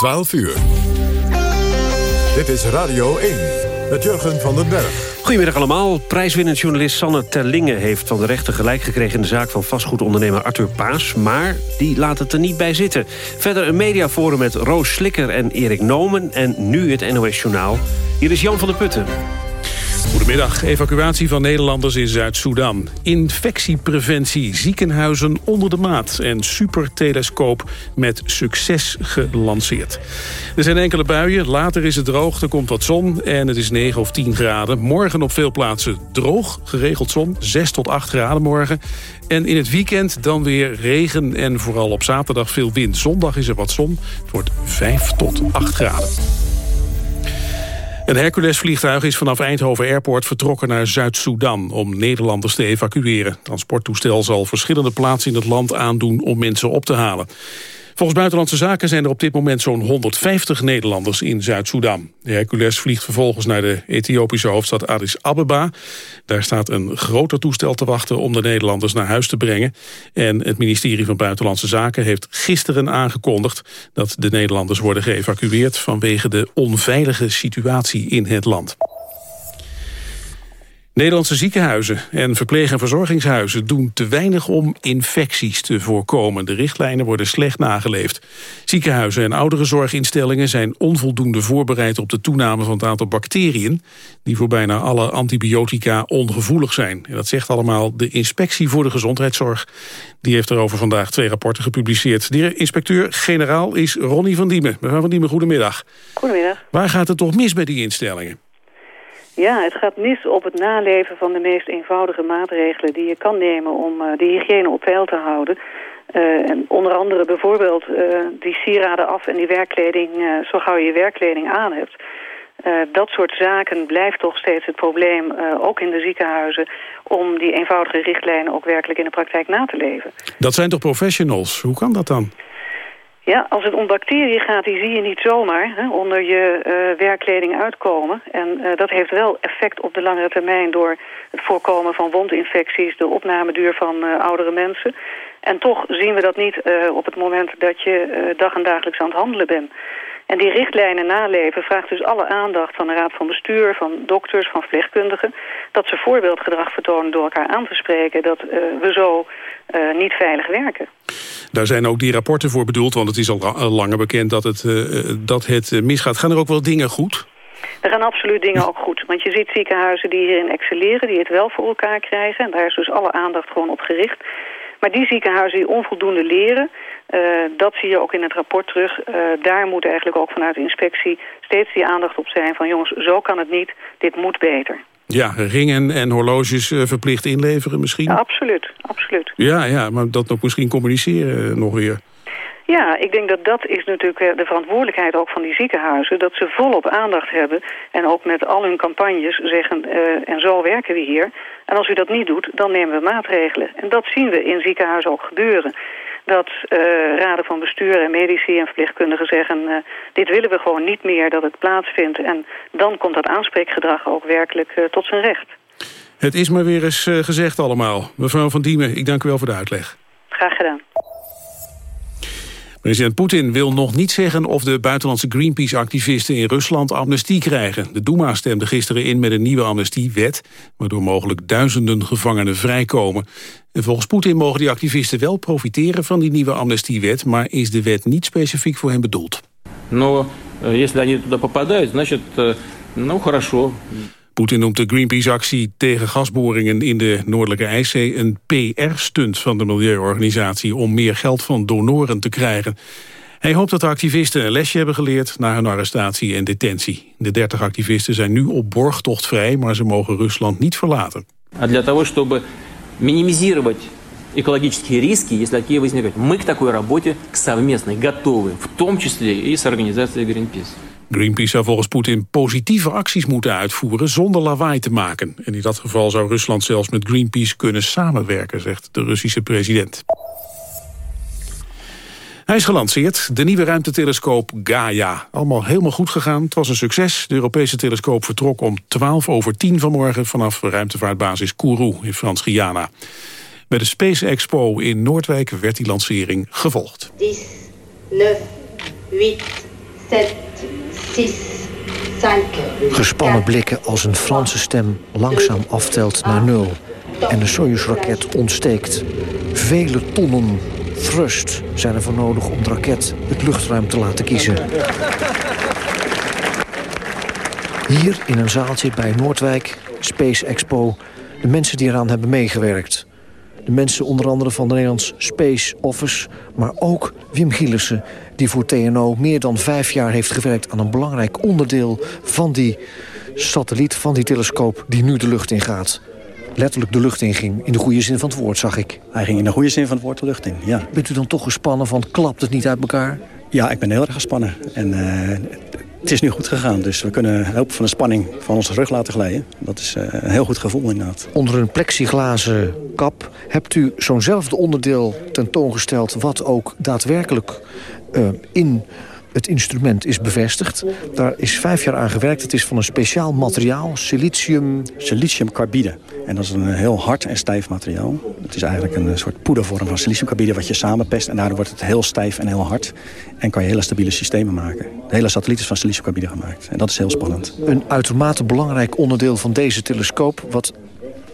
12 uur. Dit is Radio 1 met Jurgen van den Berg. Goedemiddag allemaal. Prijswinnend journalist Sanne Terlinge heeft van de rechter gelijk gekregen... in de zaak van vastgoedondernemer Arthur Paas. Maar die laat het er niet bij zitten. Verder een mediaforum met Roos Slikker en Erik Nomen. En nu het NOS Journaal. Hier is Jan van der Putten. Goedemiddag. Evacuatie van Nederlanders in Zuid-Soedan. Infectiepreventie, ziekenhuizen onder de maat... en supertelescoop met succes gelanceerd. Er zijn enkele buien, later is het droog, er komt wat zon... en het is 9 of 10 graden. Morgen op veel plaatsen droog, geregeld zon, 6 tot 8 graden morgen. En in het weekend dan weer regen en vooral op zaterdag veel wind. Zondag is er wat zon, het wordt 5 tot 8 graden. Een Hercules-vliegtuig is vanaf Eindhoven Airport vertrokken naar Zuid-Soedan om Nederlanders te evacueren. Het transporttoestel zal verschillende plaatsen in het land aandoen om mensen op te halen. Volgens Buitenlandse Zaken zijn er op dit moment zo'n 150 Nederlanders in Zuid-Soedan. De Hercules vliegt vervolgens naar de Ethiopische hoofdstad Addis Abeba. Daar staat een groter toestel te wachten om de Nederlanders naar huis te brengen. En het ministerie van Buitenlandse Zaken heeft gisteren aangekondigd... dat de Nederlanders worden geëvacueerd vanwege de onveilige situatie in het land. Nederlandse ziekenhuizen en verpleeg- en verzorgingshuizen doen te weinig om infecties te voorkomen. De richtlijnen worden slecht nageleefd. Ziekenhuizen en ouderenzorginstellingen zijn onvoldoende voorbereid op de toename van het aantal bacteriën die voor bijna alle antibiotica ongevoelig zijn. En dat zegt allemaal de Inspectie voor de Gezondheidszorg. Die heeft erover vandaag twee rapporten gepubliceerd. De inspecteur-generaal is Ronnie van Diemen. Mevrouw van Diemen, goedemiddag. Goedemiddag. Waar gaat het toch mis bij die instellingen? Ja, het gaat mis op het naleven van de meest eenvoudige maatregelen die je kan nemen om uh, de hygiëne op peil te houden. Uh, en onder andere bijvoorbeeld uh, die sieraden af en die werkkleding, zo gauw je je werkkleding aan hebt. dat soort zaken blijft toch steeds het probleem, ook in de ziekenhuizen, om die eenvoudige richtlijnen ook werkelijk in de praktijk na te leven. Dat zijn toch professionals? Hoe kan dat dan? Ja, als het om bacteriën gaat, die zie je niet zomaar hè, onder je uh, werkkleding uitkomen. En uh, dat heeft wel effect op de langere termijn door het voorkomen van wondinfecties, de opnameduur van uh, oudere mensen. En toch zien we dat niet op het moment dat je dag en dagelijks aan het handelen bent. En die richtlijnen naleven vraagt dus alle aandacht van de raad van bestuur, van dokters, van verpleegkundigen. Dat ze voorbeeldgedrag vertonen door elkaar aan te spreken. Dat uh, we zo uh, niet veilig werken. Daar zijn ook die rapporten voor bedoeld, want het is al langer bekend dat het, uh, dat het misgaat. Gaan er ook wel dingen goed? Er gaan absoluut dingen ook goed. Want je ziet ziekenhuizen die hierin excelleren, die het wel voor elkaar krijgen. En daar is dus alle aandacht gewoon op gericht. Maar die ziekenhuizen die onvoldoende leren, uh, dat zie je ook in het rapport terug. Uh, daar moet eigenlijk ook vanuit de inspectie steeds die aandacht op zijn van jongens, zo kan het niet, dit moet beter. Ja, ringen en horloges uh, verplicht inleveren misschien? Ja, absoluut, absoluut. Ja, ja, maar dat ook misschien communiceren nog weer. Ja, ik denk dat dat is natuurlijk de verantwoordelijkheid ook van die ziekenhuizen. Dat ze volop aandacht hebben en ook met al hun campagnes zeggen... Uh, en zo werken we hier. En als u dat niet doet, dan nemen we maatregelen. En dat zien we in ziekenhuizen ook gebeuren. Dat uh, raden van bestuur en medici en verpleegkundigen zeggen... Uh, dit willen we gewoon niet meer dat het plaatsvindt. En dan komt dat aanspreekgedrag ook werkelijk tot zijn recht. Het is maar weer eens gezegd allemaal. Mevrouw Van Diemen, ik dank u wel voor de uitleg. Graag gedaan. President Poetin wil nog niet zeggen of de buitenlandse Greenpeace-activisten in Rusland amnestie krijgen. De Duma stemde gisteren in met een nieuwe amnestiewet, waardoor mogelijk duizenden gevangenen vrijkomen. En volgens Poetin mogen die activisten wel profiteren van die nieuwe amnestiewet, maar is de wet niet specifiek voor hen bedoeld. Но если они туда попадают, значит, ну хорошо. Poetin noemt de Greenpeace-actie tegen gasboringen in de Noordelijke IJszee een PR-stunt van de milieuorganisatie om meer geld van donoren te krijgen. Hij hoopt dat de activisten een lesje hebben geleerd na hun arrestatie en detentie. De 30 activisten zijn nu op borgtocht vrij, maar ze mogen Rusland niet verlaten. Для того, чтобы минимизировать экологические риски, если такие возникают, мы к такой работе к совместной готовы, в том числе и с организацией Greenpeace. Greenpeace zou volgens Poetin positieve acties moeten uitvoeren zonder lawaai te maken. En in dat geval zou Rusland zelfs met Greenpeace kunnen samenwerken, zegt de Russische president. Hij is gelanceerd, de nieuwe ruimtetelescoop Gaia. Allemaal helemaal goed gegaan, het was een succes. De Europese telescoop vertrok om 12 over 10 vanmorgen... vanaf ruimtevaartbasis Kourou in Frans-Guyana. Bij de Space Expo in Noordwijk werd die lancering gevolgd. 10, 9, 8, Gespannen blikken als een Franse stem langzaam aftelt naar nul. En de Soyuz-raket ontsteekt. Vele tonnen thrust zijn er voor nodig om de raket het luchtruim te laten kiezen. Hier in een zaaltje bij Noordwijk, Space Expo... de mensen die eraan hebben meegewerkt. De mensen onder andere van de Nederlands Space Office... maar ook Wim Gielissen, die voor TNO meer dan vijf jaar heeft gewerkt... aan een belangrijk onderdeel van die satelliet, van die telescoop... die nu de lucht ingaat. Letterlijk de lucht inging, in de goede zin van het woord, zag ik. Hij ging in de goede zin van het woord de lucht in, ja. Bent u dan toch gespannen van, klapt het niet uit elkaar? Ja, ik ben heel erg gespannen. En uh, het is nu goed gegaan, dus we kunnen een hoop van de spanning van onze rug laten glijden. Dat is uh, een heel goed gevoel inderdaad. Onder een plexiglazen kap hebt u zo'nzelfde onderdeel tentoongesteld... wat ook daadwerkelijk uh, in het instrument is bevestigd. Daar is vijf jaar aan gewerkt. Het is van een speciaal materiaal, silicium... Siliciumcarbide. En dat is een heel hard en stijf materiaal. Het is eigenlijk een soort poedervorm van siliciumcarbide wat je samenpest. En daardoor wordt het heel stijf en heel hard. En kan je hele stabiele systemen maken. De hele satelliet is van siliciumcarbide gemaakt. En dat is heel spannend. Een uitermate belangrijk onderdeel van deze telescoop... wat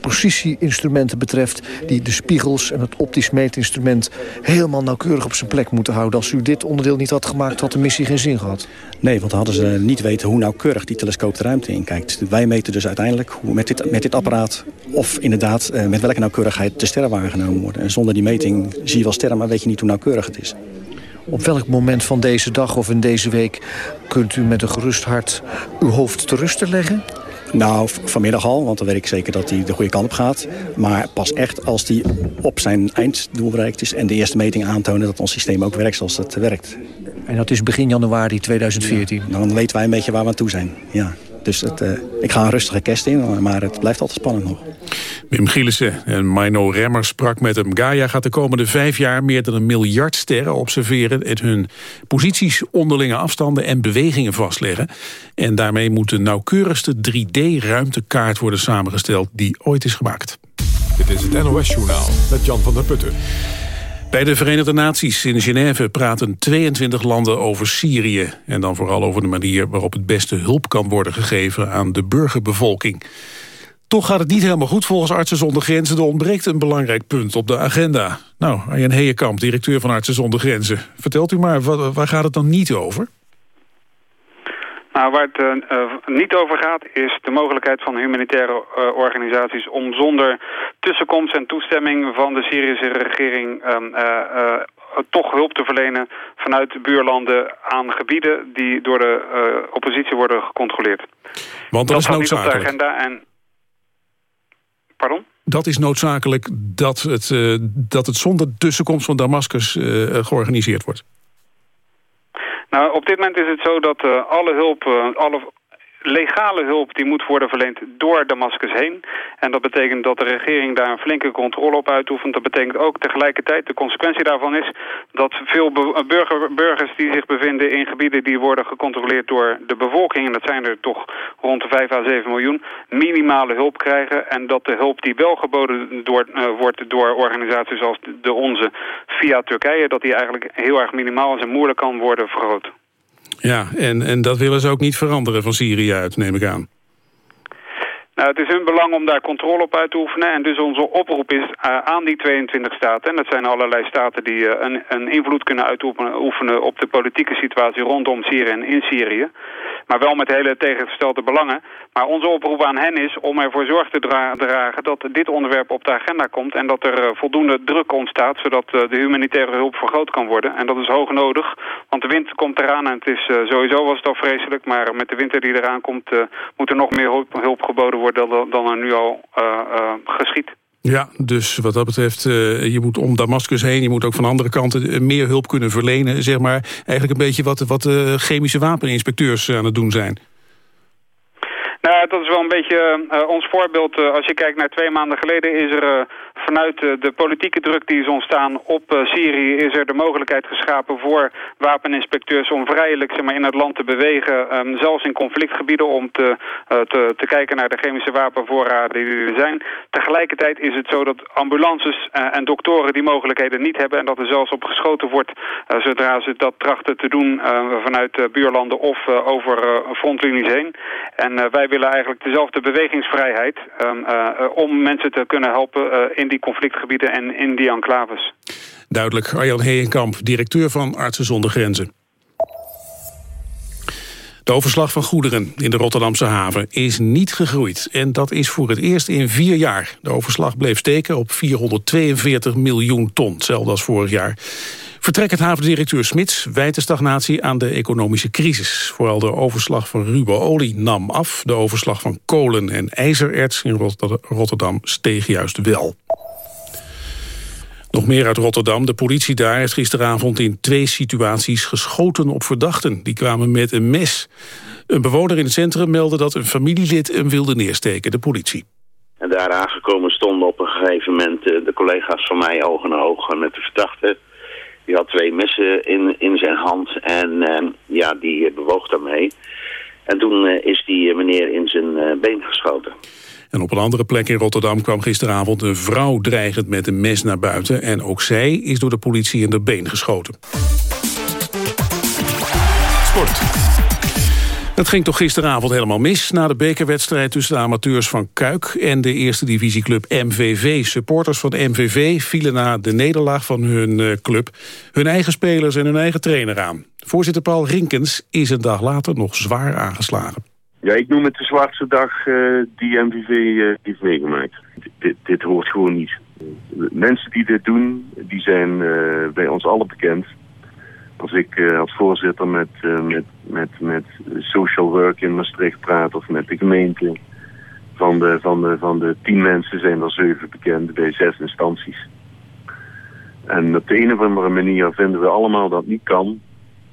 precisie-instrumenten betreft... die de spiegels en het optisch meetinstrument helemaal nauwkeurig op zijn plek moeten houden. Als u dit onderdeel niet had gemaakt, had de missie geen zin gehad. Nee, want dan hadden ze niet weten hoe nauwkeurig die telescoop de ruimte in kijkt. Wij meten dus uiteindelijk hoe met dit, met dit apparaat... of inderdaad eh, met welke nauwkeurigheid de sterren waargenomen worden. En zonder die meting zie je wel sterren, maar weet je niet hoe nauwkeurig het is. Op welk moment van deze dag of in deze week kunt u met een gerust hart uw hoofd te rusten leggen? Nou, vanmiddag al, want dan weet ik zeker dat hij de goede kant op gaat. Maar pas echt als hij op zijn einddoel bereikt is... en de eerste meting aantonen dat ons systeem ook werkt zoals het werkt. En dat is begin januari 2014? Ja, dan weten wij een beetje waar we aan toe zijn, ja. Dus het, uh, ik ga een rustige kerst in, maar het blijft altijd spannend nog. Wim Gielissen en Mino Remmer sprak met hem. Gaia gaat de komende vijf jaar meer dan een miljard sterren observeren... en hun posities, onderlinge afstanden en bewegingen vastleggen. En daarmee moet de nauwkeurigste 3D-ruimtekaart worden samengesteld... die ooit is gemaakt. Dit is het NOS Journaal met Jan van der Putten. Bij de Verenigde Naties in Genève praten 22 landen over Syrië. En dan vooral over de manier waarop het beste hulp kan worden gegeven aan de burgerbevolking. Toch gaat het niet helemaal goed volgens Artsen zonder Grenzen. Er ontbreekt een belangrijk punt op de agenda. Nou, Arjen Heekamp, directeur van Artsen zonder Grenzen. Vertelt u maar, waar gaat het dan niet over? Nou, waar het uh, niet over gaat is de mogelijkheid van humanitaire uh, organisaties om zonder tussenkomst en toestemming van de Syrische regering uh, toch hulp te verlenen vanuit de buurlanden aan gebieden die door de oppositie worden gecontroleerd. Want dat, dat is noodzakelijk. op de agenda en... Pardon? Dat is noodzakelijk dat het, dat het zonder tussenkomst van Damascus georganiseerd wordt. Nou, op dit moment is het zo dat uh, alle hulp, uh, alle legale hulp die moet worden verleend door Damascus heen. En dat betekent dat de regering daar een flinke controle op uitoefent. Dat betekent ook tegelijkertijd, de consequentie daarvan is... dat veel burger, burgers die zich bevinden in gebieden die worden gecontroleerd door de bevolking... en dat zijn er toch rond de 5 à 7 miljoen, minimale hulp krijgen. En dat de hulp die wel geboden door, uh, wordt door organisaties als de onze via Turkije... dat die eigenlijk heel erg minimaal is en moeilijk kan worden vergroot. Ja, en, en dat willen ze ook niet veranderen van Syrië uit, neem ik aan. Nou, het is hun belang om daar controle op uit te oefenen. En dus onze oproep is uh, aan die 22 staten. En dat zijn allerlei staten die uh, een, een, invloed kunnen uitoefenen op de politieke situatie rondom Syrië en in Syrië. Maar wel met hele tegengestelde belangen. Maar onze oproep aan hen is om ervoor zorg te dra dragen dat dit onderwerp op de agenda komt. En dat er uh, voldoende druk ontstaat, zodat de humanitaire hulp vergroot kan worden. En dat is hoog nodig, want de winter komt eraan en het is sowieso was het al vreselijk. Maar met de winter die eraan komt moet er nog meer hulp geboden worden dan, dan er nu al uh, uh, geschiet. Ja, dus wat dat betreft, uh, je moet om Damascus heen... je moet ook van andere kanten meer hulp kunnen verlenen. Zeg maar eigenlijk een beetje wat, wat chemische wapeninspecteurs aan het doen zijn. Nou, dat is wel een beetje uh, ons voorbeeld. Uh, als je kijkt naar twee maanden geleden is er uh, vanuit de politieke druk die is ontstaan op Syrië... is er de mogelijkheid geschapen voor wapeninspecteurs om vrijelijk zeg maar, in het land te bewegen. Um, zelfs in conflictgebieden om te, te, te, kijken naar de chemische wapenvoorraden die er zijn. Tegelijkertijd is het zo dat ambulances en doktoren die mogelijkheden niet hebben... en dat er zelfs op geschoten wordt zodra ze dat trachten te doen vanuit buurlanden of over frontlinies heen. En wij willen eigenlijk dezelfde bewegingsvrijheid... Um, uh, om mensen te kunnen helpen uh, in die conflictgebieden en in die enclaves. Duidelijk, Arjan Heenkamp, directeur van Artsen zonder Grenzen. De overslag van goederen in de Rotterdamse haven is niet gegroeid. En dat is voor het eerst in vier jaar. De overslag bleef steken op 442 miljoen ton, hetzelfde als vorig jaar. Vertrekkend havendirecteur Smits wijt de stagnatie aan de economische crisis. Vooral de overslag van ruwe olie nam af. De overslag van kolen en ijzererts in Rotterdam steeg juist wel. Nog meer uit Rotterdam. De politie daar heeft gisteravond in twee situaties geschoten op verdachten. Die kwamen met een mes. Een bewoner in het centrum meldde dat een familielid hem wilde neersteken. De politie. En daar aangekomen stonden op een gegeven moment eh, de collega's van mij ogen in ogen met de verdachte. Die had twee messen in, in zijn hand en uh, ja, die bewoog daarmee. En toen uh, is die meneer in zijn been geschoten. En op een andere plek in Rotterdam kwam gisteravond een vrouw dreigend met een mes naar buiten. En ook zij is door de politie in de been geschoten. Sport. Het ging toch gisteravond helemaal mis na de bekerwedstrijd tussen de amateurs van Kuik en de eerste divisieclub MVV. Supporters van MVV vielen na de nederlaag van hun eh, club hun eigen spelers en hun eigen trainer aan. Voorzitter Paul Rinkens is een dag later nog zwaar aangeslagen. Ja, ik noem het de zwartste dag uh, die MVV eh, heeft meegemaakt. dit, dit, hoort gewoon niet. mensen die dit doen, die zijn bij ons allen bekend. Als ik uh, als voorzitter met, uh, met, met, met social work in Maastricht praat of met de gemeente. Van de, van, de, van de tien mensen zijn er zeven bekend bij zes instanties. En op de een of andere manier vinden we allemaal dat niet kan.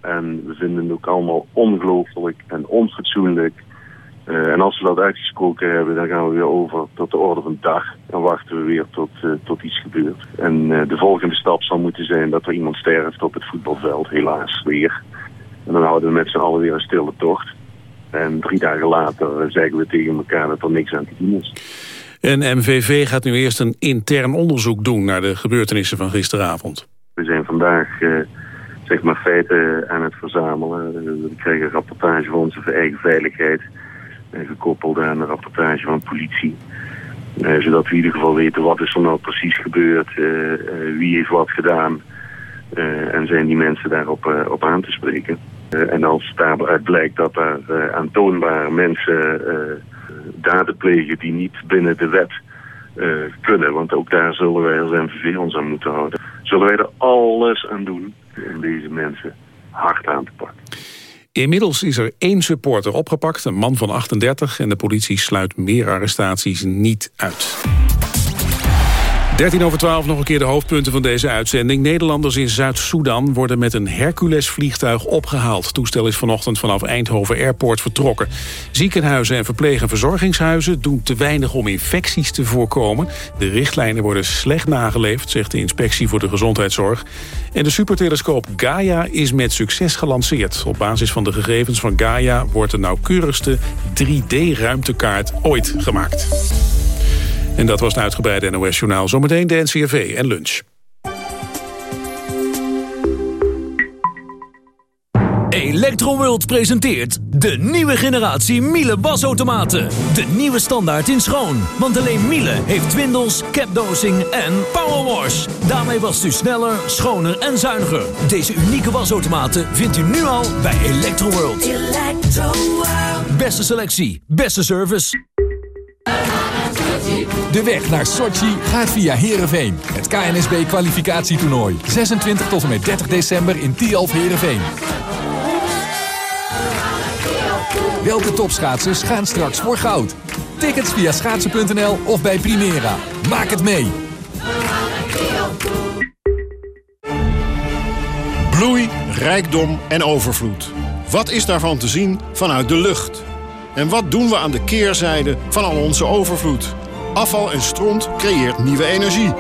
En we vinden het ook allemaal ongelooflijk en onfatsoenlijk uh, en als we dat uitgesproken hebben, dan gaan we weer over tot de orde van de dag. Dan wachten we weer tot, uh, tot iets gebeurt. En uh, de volgende stap zal moeten zijn dat er iemand sterft op het voetbalveld, helaas weer. En dan houden we met z'n allen weer een stille tocht. En drie dagen later zeggen we tegen elkaar dat er niks aan te doen is. En MVV gaat nu eerst een intern onderzoek doen naar de gebeurtenissen van gisteravond. We zijn vandaag zeg maar feiten aan het verzamelen. We krijgen een rapportage van onze eigen veiligheid gekoppeld aan een rapportage van politie. Uh, zodat we in ieder geval weten wat is er nou precies gebeurd, uh, wie heeft wat gedaan. en zijn die mensen daarop op aan te spreken. en als daaruit blijkt dat er aantoonbare mensen daden plegen die niet binnen de wet kunnen. Want ook daar zullen wij als MVV ons aan moeten houden. Zullen wij er alles aan doen om deze mensen hard aan te pakken. Inmiddels is er één supporter opgepakt, een man van 38... en de politie sluit meer arrestaties niet uit. 13 over 12 nog een keer de hoofdpunten van deze uitzending. Nederlanders in Zuid-Soedan worden met een Hercules-vliegtuig opgehaald. Het toestel is vanochtend vanaf Eindhoven Airport vertrokken. Ziekenhuizen en verpleeg- en verzorgingshuizen doen te weinig om infecties te voorkomen. De richtlijnen worden slecht nageleefd, zegt de Inspectie voor de Gezondheidszorg. En de supertelescoop Gaia is met succes gelanceerd. Op basis van de gegevens van Gaia wordt de nauwkeurigste 3D-ruimtekaart ooit gemaakt. En dat was het uitgebreide NOS-journaal. Zometeen de NCRV en lunch. Electroworld presenteert de nieuwe generatie Miele wasautomaten. De nieuwe standaard in schoon. Want alleen Miele heeft twindels, capdosing en powerwash. Daarmee wast u sneller, schoner en zuiniger. Deze unieke wasautomaten vindt u nu al bij Electroworld. Electroworld. Beste selectie, beste service. De weg naar Sochi gaat via Heerenveen. Het KNSB-kwalificatietoernooi. 26 tot en met 30 december in Tialf Heerenveen. Welke topschaatsers gaan straks voor goud? Tickets via schaatsen.nl of bij Primera. Maak het mee! Bloei, rijkdom en overvloed. Wat is daarvan te zien vanuit de lucht? En wat doen we aan de keerzijde van al onze overvloed? Afval en stront creëert nieuwe energie.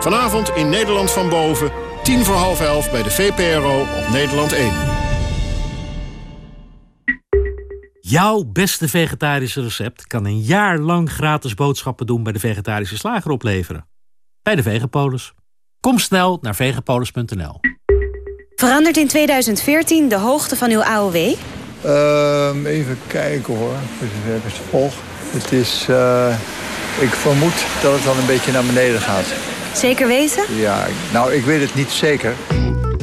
Vanavond in Nederland van Boven, tien voor half elf bij de VPRO op Nederland 1. Jouw beste vegetarische recept kan een jaar lang gratis boodschappen doen bij de vegetarische slager opleveren. Bij de Vegapolis. Kom snel naar vegapolis.nl. Verandert in 2014 de hoogte van uw AOW? Ehm, even kijken hoor. Het is, uh, ik vermoed dat het dan een beetje naar beneden gaat. Zeker weten? Ja, nou ik weet het niet zeker.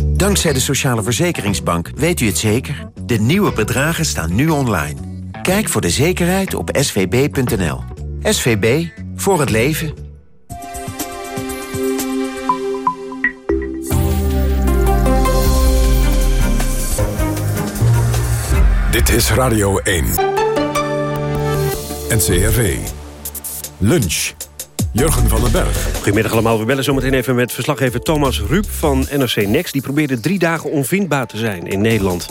Dankzij de Sociale Verzekeringsbank weet u het zeker. De nieuwe bedragen staan nu online. Kijk voor de zekerheid op svb.nl. SVB, voor het leven. Dit is Radio 1. NCRV. Lunch. Jurgen van den Berg. Goedemiddag allemaal. We bellen zometeen even met verslaggever Thomas Ruip van NRC Next. Die probeerde drie dagen onvindbaar te zijn in Nederland.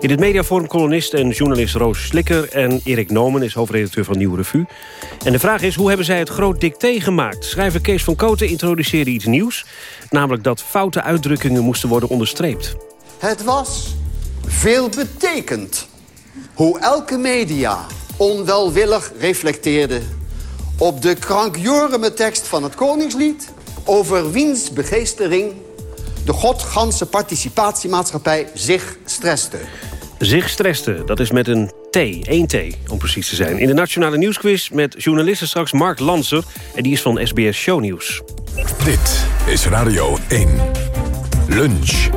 In het mediaforum columnist en journalist Roos Slikker... en Erik Nomen is hoofdredacteur van Nieuwe Revue. En de vraag is, hoe hebben zij het groot dicté gemaakt? Schrijver Kees van Koten introduceerde iets nieuws. Namelijk dat foute uitdrukkingen moesten worden onderstreept. Het was veelbetekend hoe elke media onwelwillig reflecteerde op de krankjoreme tekst van het Koningslied... over wiens begeestering de godganse participatiemaatschappij zich stresste. Zich stresste, dat is met een T, één T om precies te zijn. In de Nationale Nieuwsquiz met journalisten straks Mark Lanser... en die is van SBS Shownieuws. Dit is Radio 1. Lunch.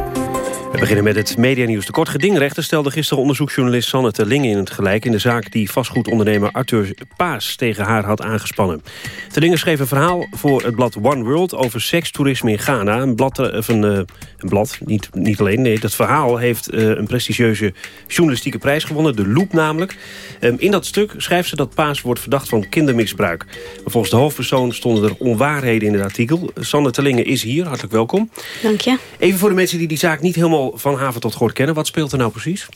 We beginnen met het medianieuws. De kort gedingrechter stelde gisteren onderzoeksjournalist Sanne Terlinge in het gelijk... in de zaak die vastgoedondernemer Arthur Paas tegen haar had aangespannen. Terlinge schreef een verhaal voor het blad One World over sekstoerisme in Ghana. Een blad, of eh, blad niet, niet alleen. Nee, dat verhaal heeft uh, een prestigieuze journalistieke prijs gewonnen. De Loop namelijk. Um, in dat stuk schrijft ze dat Paas wordt verdacht van kindermisbruik. Maar volgens de hoofdpersoon stonden er onwaarheden in het artikel. Sanne Terlinge is hier, hartelijk welkom. Dank je. Even voor de mensen die die zaak niet helemaal van haven tot gort kennen. Wat speelt er nou precies?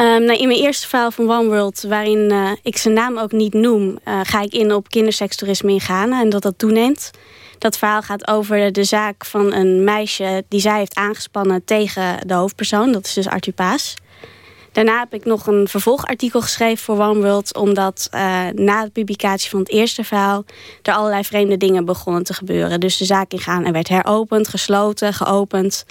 Um, nou, in mijn eerste verhaal van One World, waarin uh, ik zijn naam ook niet noem... Uh, ga ik in op kindersekstoerisme in Ghana en dat dat toeneemt. Dat verhaal gaat over de zaak van een meisje die zij heeft aangespannen tegen de hoofdpersoon. Dat is dus Arthur Paas. Daarna heb ik nog een vervolgartikel geschreven voor One World... omdat uh, na de publicatie van het eerste verhaal... er allerlei vreemde dingen begonnen te gebeuren. Dus de zaak in Ghana werd heropend, gesloten, geopend...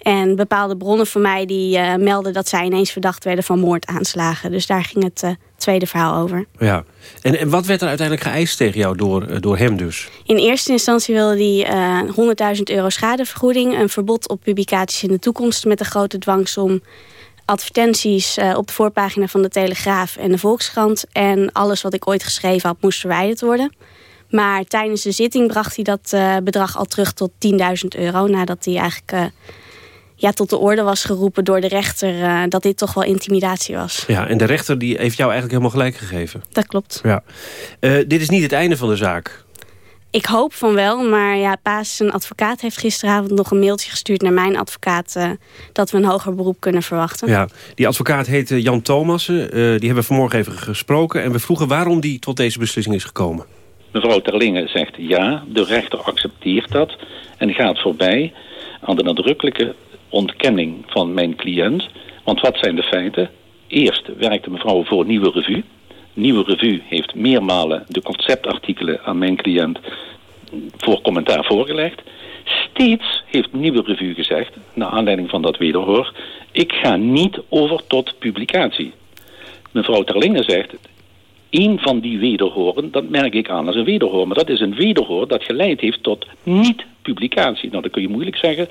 En bepaalde bronnen van mij die uh, melden dat zij ineens verdacht werden van moordaanslagen. Dus daar ging het uh, tweede verhaal over. Ja. En, en wat werd er uiteindelijk geëist tegen jou door, uh, door hem dus? In eerste instantie wilde hij 100.000 euro schadevergoeding. Een verbod op publicaties in de toekomst met een grote dwangsom. Advertenties op de voorpagina van de Telegraaf en de Volkskrant. En alles wat ik ooit geschreven had moest verwijderd worden. Maar tijdens de zitting bracht hij dat bedrag al terug tot 10.000 euro. Nadat hij eigenlijk ja, tot de orde was geroepen door de rechter... Uh, dat dit toch wel intimidatie was. Ja, en de rechter die heeft jou eigenlijk helemaal gelijk gegeven. Dat klopt. Ja. Uh, dit is niet het einde van de zaak. Ik hoop van wel, maar ja, Paas zijn advocaat heeft gisteravond nog een mailtje gestuurd naar mijn advocaat... Uh, dat we een hoger beroep kunnen verwachten. Ja, die advocaat heet Jan Thomassen. die hebben we vanmorgen even gesproken. En we vroegen waarom die tot deze beslissing is gekomen. Mevrouw Terlinge zegt ja, de rechter accepteert dat en gaat voorbij aan de nadrukkelijke ontkenning van mijn cliënt. Want wat zijn de feiten? Eerst werkte mevrouw voor Nieuwe Revue. Nieuwe Revue heeft meermalen de conceptartikelen aan mijn cliënt voor commentaar voorgelegd. Steeds heeft Nieuwe Revue gezegd, naar aanleiding van dat wederhoor... ik ga niet over tot publicatie. Mevrouw Terlinge zegt, een van die wederhoren, dat merk ik aan als een wederhoor... maar dat is een wederhoor dat geleid heeft tot niet-publicatie. Nou, dan kun je moeilijk zeggen